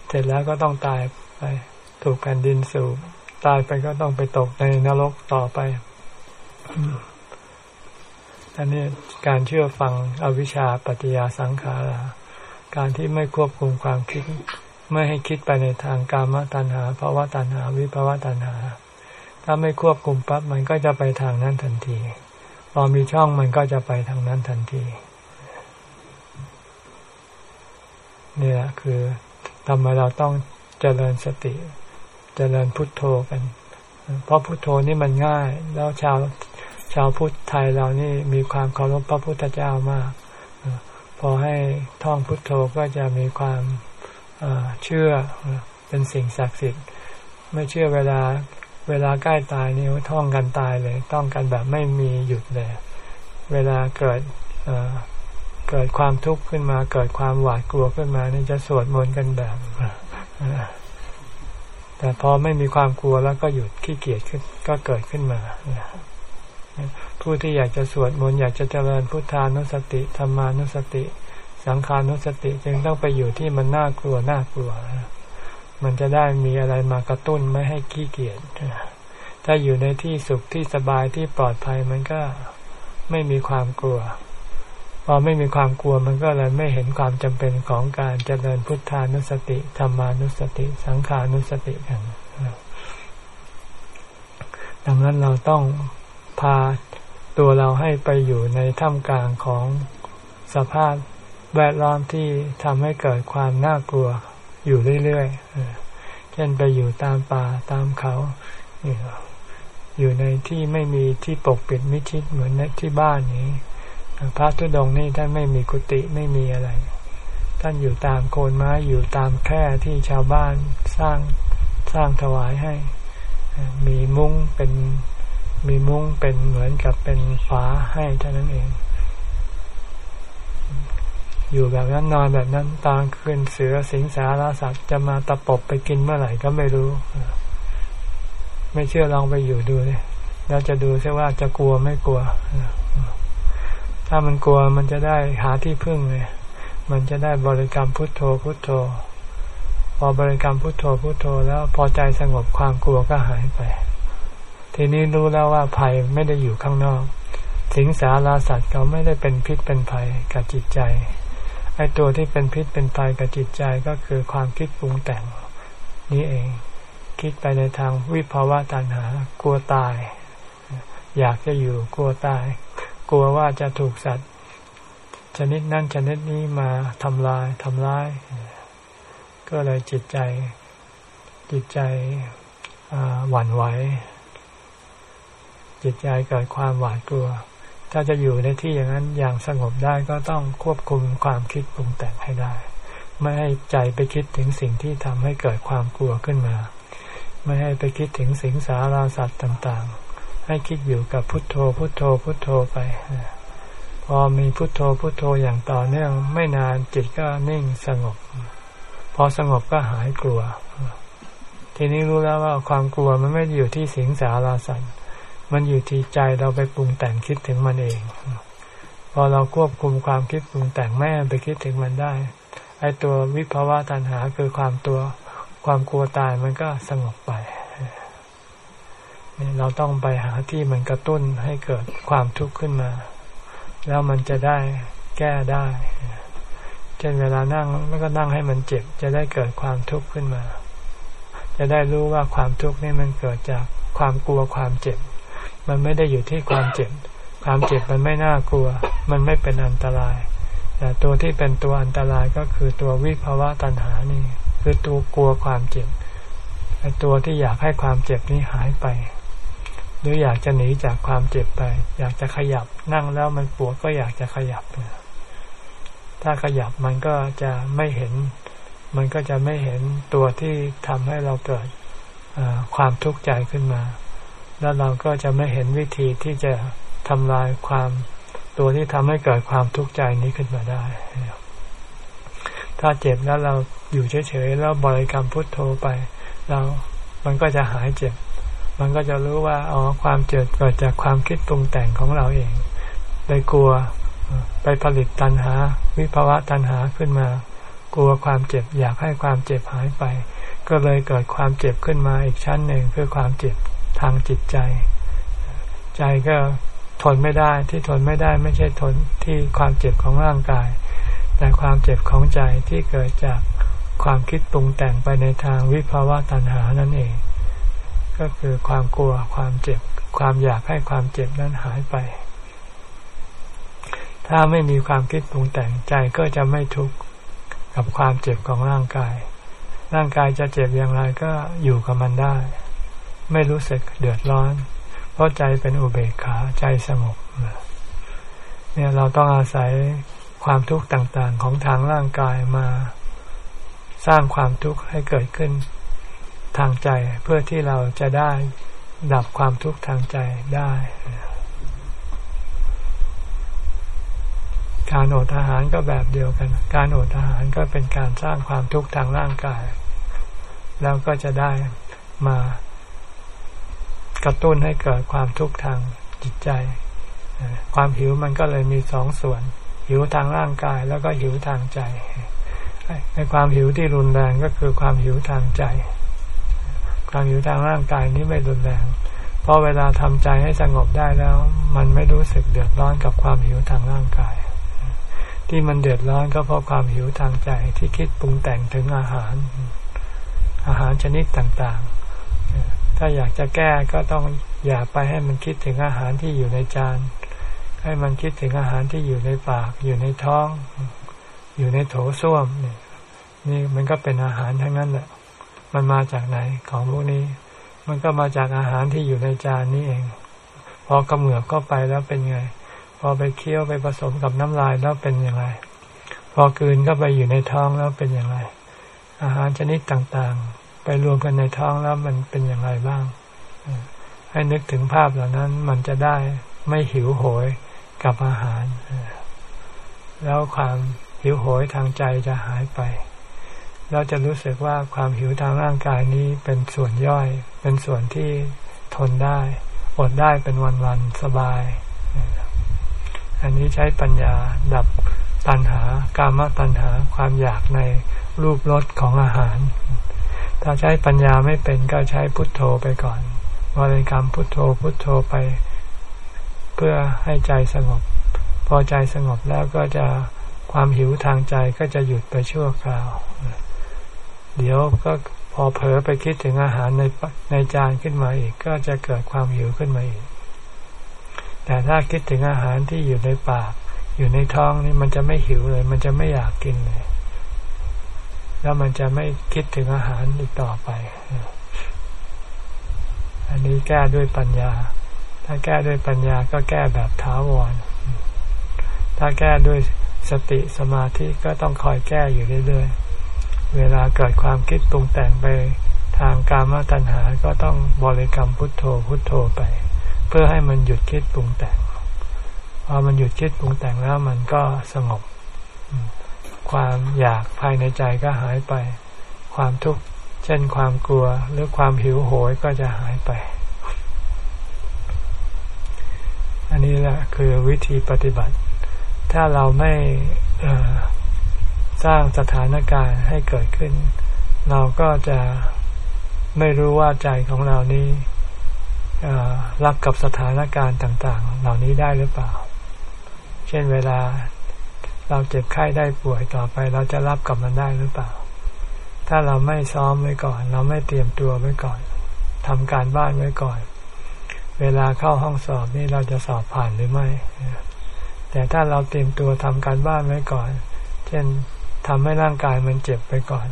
เสร็จแล้วก็ต้องตายไป ถูกแผ่นดินสูบตายไปก็ต้องไปตกในนรกต่อไป อันนี้การเชื่อฟังอวิชชาปัจจยาสังขาราการที่ไม่ควบคุมความคิด ไม่ให้คิดไปในทางกามตัณหาภาวะตัณหา วิภาวะตัณหา ถ้าไม่ควบคุมปั๊บมันก็จะไปทางนั้นทันที พอมีช่องมันก็จะไปทางนั้นทันที นี่แหละคือทำไมเราต้องเจริญสติ เจริญพุทโธกัน เพราะพุทโธนี่มันง่าย แล้วชาวชาวพุทธไทยเรานี่มีความเคารพพระพุทธเจ้ามาก พอให้ท่องพุทโธก็จะมีความเชื่อเป็นสิ่งศักดิ์สิทธิ์ ไม่เชื่อเวลาเวลาใกล้ตายนี่ท่องกันตายเลย ต้องกันแบบไม่มีหยุดเลย เวลาเกิด เกิดความทุกข์ขึ้นมา เกิดความหวาดกลัวขึ้นมานี่จะสวดมนต์กันแบบแต่พอไม่มีความกลัวแล้วก็หยุดขี้เกียจขึ้นก็เกิดขึ้นมาผู้ที่อยากจะสวดมนต์อยากจะเจริญพุทธานุสติธรรมานุสติ สังขานุสติจึงต้องไปอยู่ที่มันน่ากลัวน่ากลัว มันจะได้มีอะไรมากระตุ้นไม่ให้ขี้เกียจถ้าอยู่ในที่สุขที่สบายที่ปลอดภัยมันก็ไม่มีความกลัว พอไม่มีความกลัวมันก็เลยไม่เห็นความจำเป็นของการเจริญพุทธานุสติธรรมานุสติ สังขานุสติกันดังนั้นเราต้องพาตัวเราให้ไปอยู่ในท่ามกลางของสภาพแวดล้อมที่ทำให้เกิดความน่ากลัวอยู่เรื่อยๆ เช่นไปอยู่ตามป่าตามเขา อยู่ในที่ไม่มีที่ปกปิดมิชิดเหมือนที่บ้านนี้ พระทุดงนี่ท่านไม่มีกุฏิไม่มีอะไร ท่านอยู่ตามโคนไม้อยู่ตามแค่ที่ชาวบ้านสร้างสร้างถวายให้ มีมุ้งเป็นมีมุ้งเป็นเหมือนกับเป็นฝาให้เท่านั้นเอง อยู่แบบนั้นนอนแบบนั้นตางคืนเสือสิงสารสัตว์จะมาตะปบไปกินเมื่อไหร่ก็ไม่รู้ ไม่เชื่อลองไปอยู่ดูเลยแล้วจะดูซิว่าจะกลัวไม่กลัว ถ้ามันกลัวมันจะได้หาที่พึ่งเลย มันจะได้บริกรรมพุทโธพุทโธ พอบริกรรมพุทโธพุทโธ แล้วพอใจสงบความกลัวก็หายไป ทีนี้รู้แล้วว่าภัยไม่ได้อยู่ข้างนอก สิงสาราสัตว์เขาไม่ได้เป็นพิษเป็นภัยกับจิตใจ ไอ้ตัวที่เป็นพิษเป็นภัยกับจิตใจก็คือความคิดปรุงแต่ง นี้เอง คิดไปในทางวิภาวะตัณหากลัวตาย อยากจะอยู่กลัวตาย กลัวว่าจะถูกสัตว์ ชนิดนั้นชนิดนี้มาทำลายทำร้าย ก็เลยจิตใจ จิตใจหวั่นไหว จิตใจเกิดความหวาดกลัว ถ้าจะอยู่ในที่อย่างนั้นอย่างสงบได้ก็ต้องควบคุมความคิดปรุงแต่งให้ได้ ไม่ให้ใจไปคิดถึงสิ่งที่ทำให้เกิดความกลัวขึ้นมา ไม่ให้ไปคิดถึงสิงสาราสัตว์ต่างๆ ให้คิดอยู่กับพุทโธพุทโธพุทโธไปพอมีพุทโธพุทโธอย่างต่อเนื่องไม่นานจิตก็นิ่งสงบ พอสงบก็หายกลัว ทีนี้รู้แล้วว่าความกลัวมันไม่อยู่ที่สิงสาราสัตว์มันอยู่ที่ใจเราไปปรุงแต่งคิดถึงมันเอง พอเราควบคุมความคิดปรุงแต่งแม่ไปคิดถึงมันได้ ไอตัววิภาวะตัณหาคือความตัวความกลัวตายมันก็สงบไป เราต้องไปหาที่มันกระตุ้นให้เกิดความทุกข์ขึ้นมา แล้วมันจะได้แก้ได้เช่นเวลานั่งแล้วก็นั่งให้มันเจ็บ จะได้เกิดความทุกข์ขึ้นมา จะได้รู้ว่าความทุกข์นี่มันเกิดจากความกลัวความเจ็บ มันไม่ได้อยู่ที่ความเจ็บ ความเจ็บมันไม่น่ากลัว มันไม่เป็นอันตราย แต่ตัวที่เป็นตัวอันตรายก็คือตัววิภาวะตัณหานี่ คือตัวกลัวความเจ็บไอ้ตัวที่อยากให้ความเจ็บนี้หายไป หรืออยากจะหนีจากความเจ็บไป อยากจะขยับนั่งแล้วมันปวดก็อยากจะขยับ ถ้าขยับมันก็จะไม่เห็น มันก็จะไม่เห็นตัวที่ทำให้เราเกิดความทุกข์ใจขึ้นมา แล้วเราก็จะไม่เห็นวิธีที่จะทำลายความตัวที่ทำให้เกิดความทุกข์ใจนี้ขึ้นมาได้ ถ้าเจ็บแล้วเราอยู่เฉยๆแล้วบริกรรมพุทโธไป เรา มันก็จะหายเจ็บ มันก็จะรู้ว่าอ๋อความเจ็บเกิดจากความคิดปรุงแต่งของเราเองไปกลัวไปผลิตตัณหา วิภาวะตัณหาขึ้นมา กลัวความเจ็บอยากให้ความเจ็บหายไป ก็เลยเกิดความเจ็บขึ้นมาอีกชั้นหนึ่งคือความเจ็บทางจิตใจ ใจก็ทนไม่ได้ที่ทนไม่ได้ไม่ใช่ทนที่ความเจ็บของร่างกาย แต่ความเจ็บของใจที่เกิดจากความคิดปรุงแต่งไปในทางวิภาวะตัณหานั่นเอง ก็คือความกลัวความเจ็บ ความอยากให้ความเจ็บนั้นหายไป ถ้าไม่มีความคิดปรุงแต่งใจก็จะไม่ทุกข์กับความเจ็บของร่างกาย ร่างกายจะเจ็บอย่างไรก็อยู่กับมันได้ ไม่รู้สึกเดือดร้อน เพราะใจเป็นอุเบกขาใจสงบเนี่ยเราต้องอาศัยความทุกข์ต่างๆของทางร่างกายมา สร้างความทุกข์ให้เกิดขึ้น ทางใจเพื่อที่เราจะได้ดับความทุกข์ทางใจได้ การอดอาหารก็แบบเดียวกัน การอดอาหารก็เป็นการสร้างความทุกข์ทางร่างกาย แล้วก็จะได้มากระตุ้นให้เกิดความทุกข์ทางจิตใจ ความหิวมันก็เลยมีสองส่วน หิวทางร่างกายแล้วก็หิวทางใจในความหิวที่รุนแรงก็คือความหิวทางใจ ความหิวทางร่างกายนี้ไม่รุนแรง เพราะเวลาทำใจให้สงบได้แล้ว มันไม่รู้สึกเดือดร้อนกับความหิวทางร่างกาย ที่มันเดือดร้อนก็เพราะความหิวทางใจที่คิดปรุงแต่งถึงอาหาร อาหารชนิดต่างๆ ถ้าอยากจะแก้ก็ต้องอย่าไปให้มันคิดถึงอาหารที่อยู่ในจาน ให้มันคิดถึงอาหารที่อยู่ในปาก อยู่ในท้อง อยู่ในโถส้วมนี่นี่มันก็เป็นอาหารทั้งนั้นแหละ มันมาจากไหนของพวกนี้ มันก็มาจากอาหารที่อยู่ในจานนี้เอง พอกำเหมือบเข้าไปแล้วเป็นไง พอไปเคี้ยวไปผสมกับน้ำลายแล้วเป็นอยังไงพอกืนเข้าไปอยู่ในท้องแล้วเป็นอย่างไร อาหารชนิดต่างๆ ไปรวมกันในท้องแล้วมันเป็นอย่างไรบ้าง ให้นึกถึงภาพเหล่านั้นมันจะได้ไม่หิวโหยกับอาหาร แล้วความหิวโหยทางใจจะหายไป เราจะรู้สึกว่าความหิวทางร่างกายนี้เป็นส่วนย่อย เป็นส่วนที่ทนได้ อดได้เป็นวันๆสบาย อันนี้ใช้ปัญญาดับตัณหา กามตัณหาความอยากในรูปรสของอาหาร ถ้าใช้ปัญญาไม่เป็นก็ใช้พุทโธไปก่อนบริกรรมพุทโธพุทโธไป เพื่อให้ใจสงบ พอใจสงบแล้วก็จะความหิวทางใจก็จะหยุดไปชั่วคราว เดี๋ยวก็พอเผลอไปคิดถึงอาหารในในจานขึ้นมาอีก ก็จะเกิดความหิวขึ้นมาอีก แต่ถ้าคิดถึงอาหารที่อยู่ในปาก อยู่ในท้องนี่มันจะไม่หิวเลย มันจะไม่อยากกินเลย แล้วมันจะไม่คิดถึงอาหารอีกต่อไปอันนี้แก้ด้วยปัญญา ถ้าแก้ด้วยปัญญาก็แก้แบบท้าวร ถ้าแก้ด้วยสติสมาธิก็ต้องคอยแก้อยู่เรื่อยๆ เวลาเกิดความคิดปรุงแต่งไปทางกามตัณหาก็ต้องบริกรรมพุทโธพุทโธไป เพื่อให้มันหยุดคิดปรุงแต่งพอมันหยุดคิดปรุงแต่งแล้วมันก็สงบ ความอยากภายในใจก็หายไป ความทุกข์เช่นความกลัวหรือความหิวโหยก็จะหายไป อันนี้แหละคือวิธีปฏิบัติ ถ้าเราไม่ สร้างสถานการณ์ให้เกิดขึ้น เราก็จะไม่รู้ว่าใจของเรานี้รับกับสถานการณ์ต่างๆ เหล่านี้ได้หรือเปล่า เช่นเวลาเราเจ็บไข้ได้ป่วยต่อไป เราจะรับกับมันได้หรือเปล่า ถ้าเราไม่ซ้อมไว้ก่อน เราไม่เตรียมตัวไว้ก่อนทำการบ้านไว้ก่อน เวลาเข้าห้องสอบนี่เราจะสอบผ่านหรือไม่ แต่ถ้าเราเตรียมตัวทำการบ้านไว้ก่อน เช่น ทำให้ร่างกายมันเจ็บไปก่อน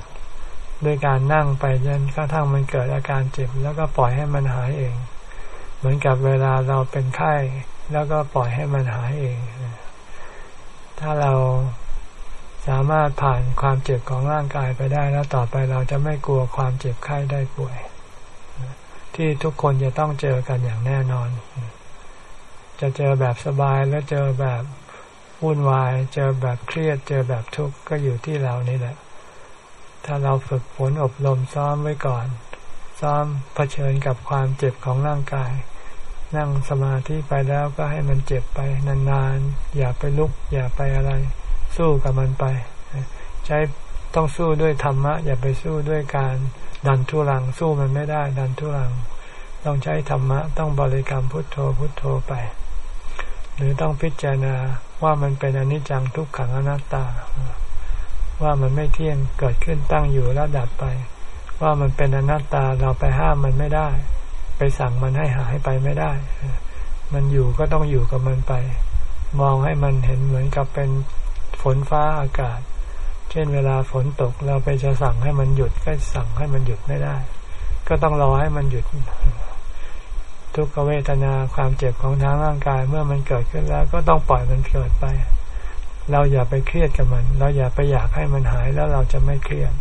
ด้วยการนั่งไปจนกระทั่งมันเกิดอาการเจ็บ แล้วก็ปล่อยให้มันหายเอง เหมือนกับเวลาเราเป็นไข้แล้วก็ปล่อยให้มันหายเอง ถ้าเราสามารถผ่านความเจ็บของร่างกายไปได้แล้วต่อไปเราจะไม่กลัวความเจ็บไข้ได้ป่วย ที่ทุกคนจะต้องเจอกันอย่างแน่นอน จะเจอแบบสบายแล้วเจอแบบ วุ่นวายเจอแบบเครียดเจอแบบทุกข์ก็อยู่ที่เรานี่แหละ ถ้าเราฝึกฝนอบรมซ้อมไว้ก่อน ซ้อมเผชิญกับความเจ็บของร่างกาย นั่งสมาธิไปแล้วก็ให้มันเจ็บไปนานๆ อย่าไปลุก อย่าไปอะไร สู้กับมันไป ใช้ต้องสู้ด้วยธรรมะ อย่าไปสู้ด้วยการดันทุรังสู้มันไม่ได้ ดันทุรัง ต้องใช้ธรรมะ ต้องบริกรรมพุทโธพุทโธไป หรือต้องพิจารณาว่ามันเป็นอนิจจังทุกขังอนัตตา ว่ามันไม่เที่ยงเกิดขึ้นตั้งอยู่แล้วดับไป ว่ามันเป็นอนัตตาเราไปห้ามมันไม่ได้ ไปสั่งมันให้หายไปไม่ได้ มันอยู่ก็ต้องอยู่กับมันไป มองให้มันเห็นเหมือนกับเป็นฝนฟ้าอากาศ เช่นเวลาฝนตกเราไปจะสั่งให้มันหยุดก็สั่งให้มันหยุดไม่ได้ ก็ต้องรอให้มันหยุด ทุกขเวทนาความเจ็บของทางร่างกาย เมื่อมันเกิดขึ้นแล้วก็ต้องปล่อยมันเกิดไป เราอย่าไปเครียดกับมัน เราอย่าไปอยากให้มันหายแล้วเราจะไม่เครียด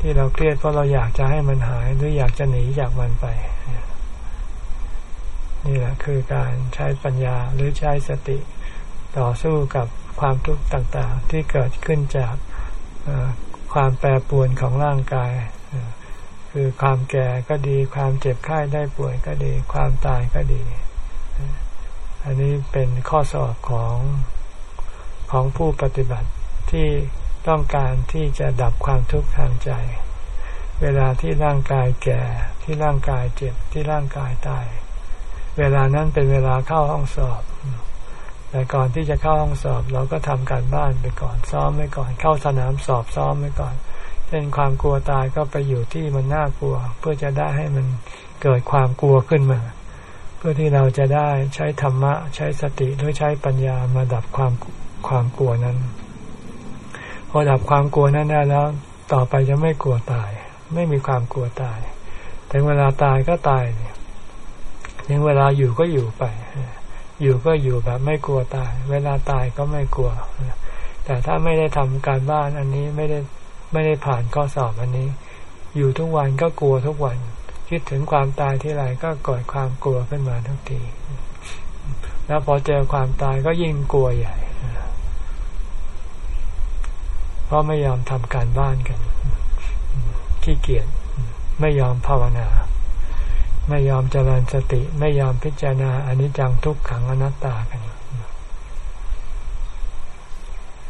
ที่เราเครียดเพราะเราอยากจะให้มันหายหรืออยากจะหนีจากมันไป นี่แหละคือการใช้ปัญญาหรือใช้สติต่อสู้กับความทุกข์ต่างๆ ที่เกิดขึ้นจากความแปรปรวนของร่างกาย คือความแก่ก็ดี ความเจ็บไข้ได้ป่วยก็ดี ความตายก็ดี อันนี้เป็นข้อสอบของของผู้ปฏิบัติที่ต้องการที่จะดับความทุกข์ทางใจ เวลาที่ร่างกายแก่ที่ร่างกายเจ็บที่ร่างกายตาย เวลานั้นเป็นเวลาเข้าห้องสอบ แต่ก่อนที่จะเข้าห้องสอบ เราก็ทำการบ้านไปก่อนซ้อมไว้ก่อน เข้าสนามสอบซ้อมไว้ก่อน เช่นความกลัวตายก็ไปอยู่ที่มันน่ากลัว เพื่อจะได้ให้มันเกิดความกลัวขึ้นมา เพื่อที่เราจะได้ใช้ธรรมะ ใช้สติหรือใช้ปัญญามาดับความความกลัวนั้น พอดับความกลัวนั้นได้แล้ว ต่อไปจะไม่กลัวตาย ไม่มีความกลัวตายถึงเวลาตายก็ตายถึงเวลาอยู่ก็อยู่ไป อยู่ก็อยู่แบบไม่กลัวตาย เวลาตายก็ไม่กลัวแต่ถ้าไม่ได้ทำการบ้านอันนี้ไม่ได้ ไม่ได้ผ่านข้อสอบอันนี้ อยู่ทุกวันก็กลัวทุกวัน คิดถึงความตายที่ไรก็เกิดความกลัวขึ้นมาทุกที แล้วพอเจอความตายก็ยิ่งกลัวใหญ่เพราะไม่ยอมทำการบ้านกันขี้เกียจไม่ยอมภาวนา ไม่ยอมเจริญสติ ไม่ยอมพิจารณาอนิจจังทุกขังอนัตตากัน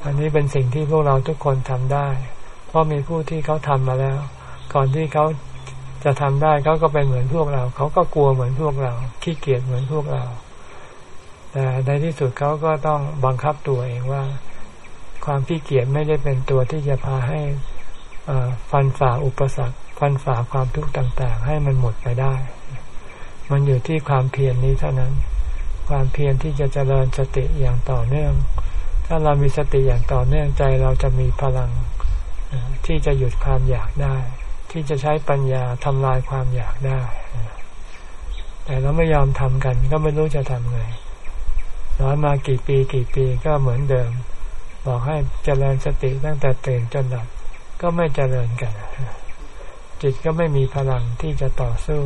อันนี้เป็นสิ่งที่พวกเราทุกคนทำได้ เพราะมีผู้ที่เขาทำมาแล้ว ก่อนที่เขาจะทำได้เขาก็เป็นเหมือนพวกเรา เขาก็กลัวเหมือนพวกเราขี้เกียจเหมือนพวกเรา แต่ในที่สุดเขาก็ต้องบังคับตัวเองว่า ความขี้เกียจไม่ได้เป็นตัวที่จะพาให้ฟันฝ่าอุปสรรค ฟันฝ่าความทุกข์ต่าง ๆ ให้มันหมดไปได้ มันอยู่ที่ความเพียรนนี้เท่านั้น ความเพียรที่จะเจริญสติอย่างต่อเนื่อง ถ้าเรามีสติอย่างต่อเนื่องใจเราจะมีพลัง ที่จะหยุดความอยากได้ ที่จะใช้ปัญญาทำลายความอยากได้ แต่เราไม่ยอมทำกัน ก็ไม่รู้จะทำไงสอนมากี่ปีกี่ปีก็เหมือนเดิม บอกให้เจริญสติตั้งแต่ตื่นจนหลับก็ไม่เจริญกัน จิตก็ไม่มีพลังที่จะต่อสู้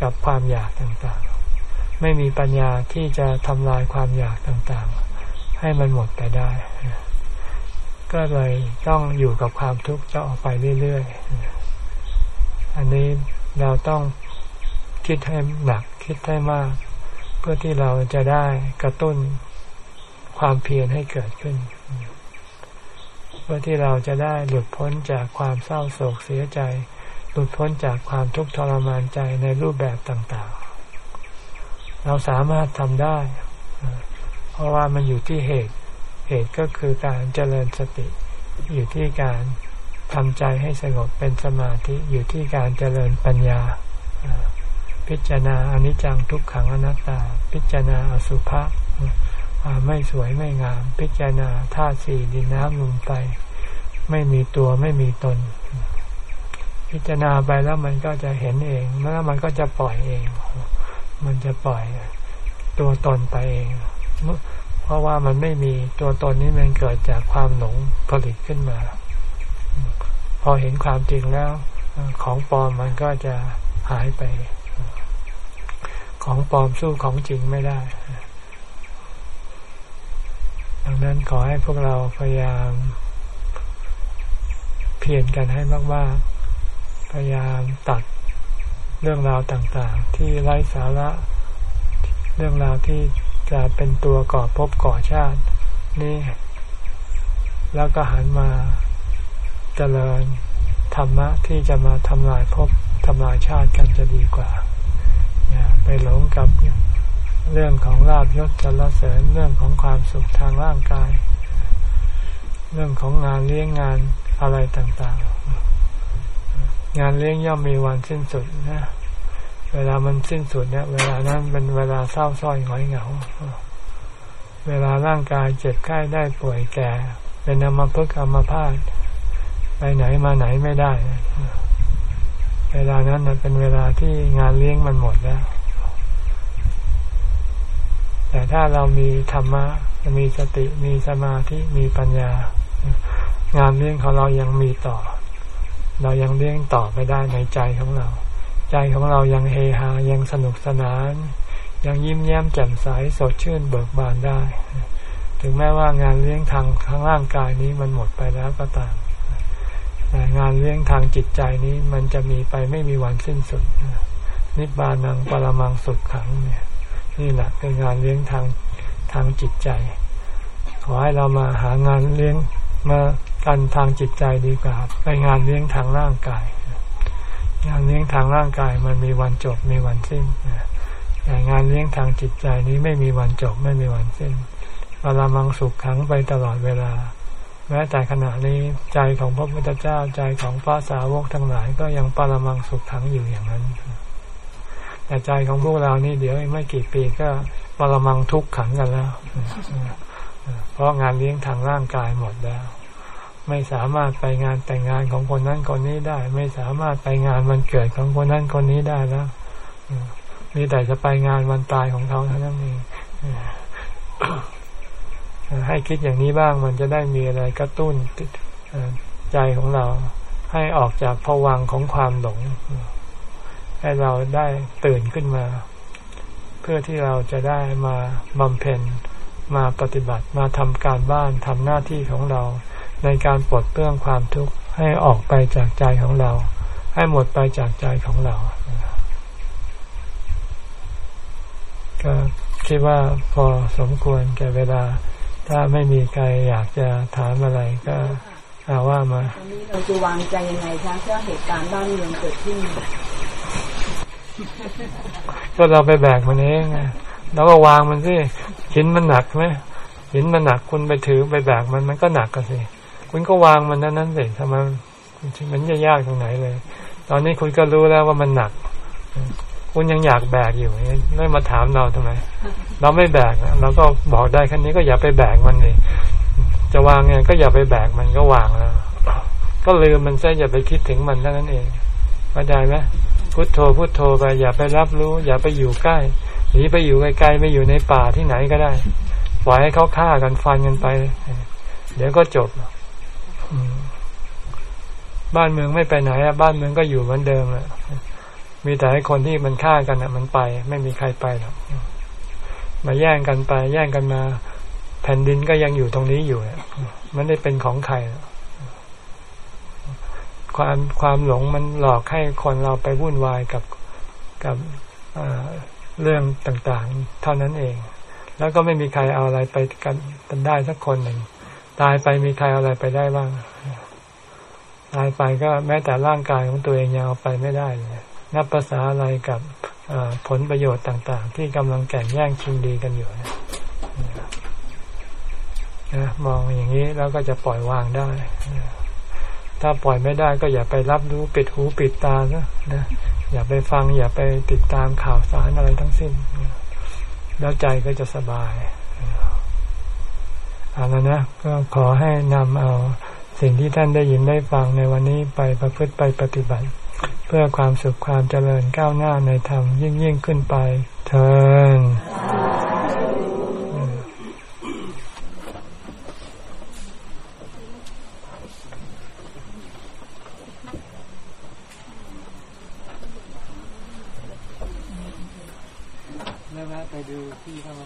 กับความอยากต่างๆ ไม่มีปัญญาที่จะทำลายความอยากต่างๆ ให้มันหมดไปได้ ก็เลยต้องอยู่กับความทุกข์จะออกไปเรื่อยๆ อันนี้เราต้องคิดให้หนักคิดให้มาก เพื่อที่เราจะได้กระตุ้นความเพียรให้เกิดขึ้น เพื่อที่เราจะได้หลุดพ้นจากความเศร้าโศกเสียใจ หลุดพ้นจากความทุกข์ทรมานใจในรูปแบบต่างๆ เราสามารถทำได้ เพราะว่ามันอยู่ที่เหตุ ตุก็คือการเจริญสติ อยู่ที่การทำใจให้สงบเป็นสมาธิอยู่ที่การเจริญปัญญา พิจารณาอนิจจังทุกขังอนัตตา พิจารณาอสุภะไม่สวยไม่งาม พิจารณาธาตุสี่ดินน้ำลมไฟไม่มีตัวไม่มีตน พิจารณาไปแล้วมันก็จะเห็นเองแล้วมันก็จะปล่อยเอง มันจะปล่อยตัวตนไปเองเราะว่ามันไม่มีตัวตนนี้มันเกิดจากความหลงผลิตขึ้นมา พอเห็นความจริงแล้ว ของปลอมมันก็จะหายไป ของปลอมสู้ของจริงไม่ได้ ดังนั้นขอให้พวกเราพยายาม เพียรกันให้มากๆ พยายามตัดเรื่องราวต่างๆ ที่ไร้สาระ เรื่องราวที่ จะเป็นตัวก่อภพก่อชาติ นี่ แล้วก็หันมาเจริญธรรมะที่จะมาทำลายภพทำลายชาติกันจะดีกว่าอย่าไปหลงกับเรื่องของลาบยศจรเสริญเรื่องของความสุขทางร่างกาย เรื่องของงานเลี้ยงงานอะไรต่างๆ งานเลี้ยงย่อมมีวันสิ้นสุดนะ เวลามันสิ้นสุดเนี่ย เวลานั้นเป็นเวลาเศร้าส้อยหงอยเหงา เวลาร่างกายเจ็บไข้ได้ป่วยแก่ เป็นอมภพอัมพาตไปไหนมาไหนไม่ได้ เวลานั้นเป็นเวลาที่งานเลี้ยงมันหมดแล้ว แต่ถ้าเรามีธรรมะมีสติมีสมาธิมีปัญญา งานเลี้ยงของเรายังมีต่อ เรายังเลี้ยงต่อไปได้ในใจของเรา ใจของเรายังเฮฮายังสนุกสนาน ยังยิ้มแย้มแจ่มใสสดชื่นเบิกบานได้ ถึงแม้ว่างานเลี้ยงทางข้างร่างกายนี้มันหมดไปแล้วก็ตามแต่งานเลี้ยงทางจิตใจนี้มันจะมีไปไม่มีวันสิ้นสุดนิบานังปรมังสุขขังเนี่ยนี่แหละคืองานเลี้ยงทางทางจิตใจ ขอให้เรามาหางานเลี้ยงมากันทางจิตใจดีกว่าไปงานเลี้ยงทางร่างกาย งานเลี้ยงทางร่างกายมันมีวันจบมีวันสิ้นแต่งานเลี้ยงทางจิตใจนี้ไม่มีวันจบไม่มีวันสิ้นเวลามังสุขขังไปตลอดเวลา แม้แต่ขณะนี้ใจของพระพุทธเจ้าใจของพระสาวกทั้งหลาย ก็ยังปรมังสุขขังอยู่อย่างนั้นแต่ใจของพวกเรานี่เดี๋ยวไม่กี่ปีก็ปรมังทุกขังกันแล้ว เพราะงานเลี้ยงทางร่างกายหมดแล้ว ไม่สามารถไปงานแต่งงานของคนนั้นคนนี้ได้ ไม่สามารถไปงานวันเกิดของคนนั้นคนนี้ได้แล้วมีแต่จะไปงานวันตายของเขาเท่านั้นเองให้คิดอย่างนี้บ้างมันจะได้มีอะไรกระตุ้นใจของเรา ให้ออกจากผวังของความหลง ให้เราได้ตื่นขึ้นมา เพื่อที่เราจะได้มาบำเพ็ญมาปฏิบัติมาทำการบ้านทำหน้าที่ของเรา ในการปลดเปลื้องความทุกข์ให้ออกไปจากใจของเรา ให้หมดไปจากใจของเรา ก็คิดว่าพอสมควรแก่เวลา ถ้าไม่มีใครอยากจะถามอะไรก็อาว่ามาตอนนี้เราจะวางใจยังไงคะเพื่อเหตุการณ์บ้านเมืองเกิดขึ้นก็เราไปแบกมันเองเราก็วางมันสิชิ้นมันหนักไหมหินมันหนักคุณไปถือไปแบกมันมันก็หนักกันสิ คุณก็วางมันนั้นนั้นสิทำไมมันจะยากตรงไหนเลย ตอนนี้คุณก็รู้แล้วว่ามันหนัก คุณยังอยากแบกอยู่ไม่มาถามเราทำไม เราไม่แบกเราก็บอกได้แค่นี้ก็อย่าไปแบกมันเลยจะวางไงก็อย่าไปแบกมันก็วางแล้วก็ลืมมันซะอย่าไปคิดถึงมันเท่านั้นเองเข้าใจไหมพุทโธพุทโธไปอย่าไปรับรู้ อย่าไปอยู่ใกล้หนีไปอยู่ไกลๆไม่อยู่ในป่าที่ไหนก็ได้ปล่อยให้เขาฆ่ากันฟันกันไป เดี๋ยวก็จบ บ้านเมืองไม่ไปไหนอะบ้านเมืองก็อยู่เหมือนเดิมแหละมีแต่ให้คนที่มันฆ่ากันอะ มันไป ไม่มีใครไปหรอกมาแย่งกันไป แย่งกันมา แผ่นดินก็ยังอยู่ตรงนี้อยู่มันได้เป็นของใครความความหลงมันหลอกให้คนเราไปวุ่นวายกับกับเรื่องต่างๆ เท่านั้นเอง แล้วก็ไม่มีใครเอาอะไรไปกันได้สักคนหนึ่ง ตายไปมีใครเอาอะไรไปได้บ้าง ตายไปก็แม้แต่ร่างกายของตัวเองยังเอาไปไม่ได้เลยนับภาษาอะไรกับผลประโยชน์ต่าง ๆ ที่กำลังแข่งแย่งชิงดีกันอยู่นะมองอย่างนี้แล้วก็จะปล่อยวางได้ ถ้าปล่อยไม่ได้ก็อย่าไปรับรู้ปิดหูปิดตานะนะอย่าไปฟังอย่าไปติดตามข่าวสารอะไรทั้งสิ้น แล้วใจก็จะสบาย เอาละนะก็ขอให้นำเอาสิ่งที่ท่านได้ยินได้ฟังในวันนี้ไปประพฤติไปปฏิบัติ เพื่อความสุขความเจริญก้าวหน้าในธรรมยิ่งยิ่งขึ้นไปเทินไปดูที่ทำ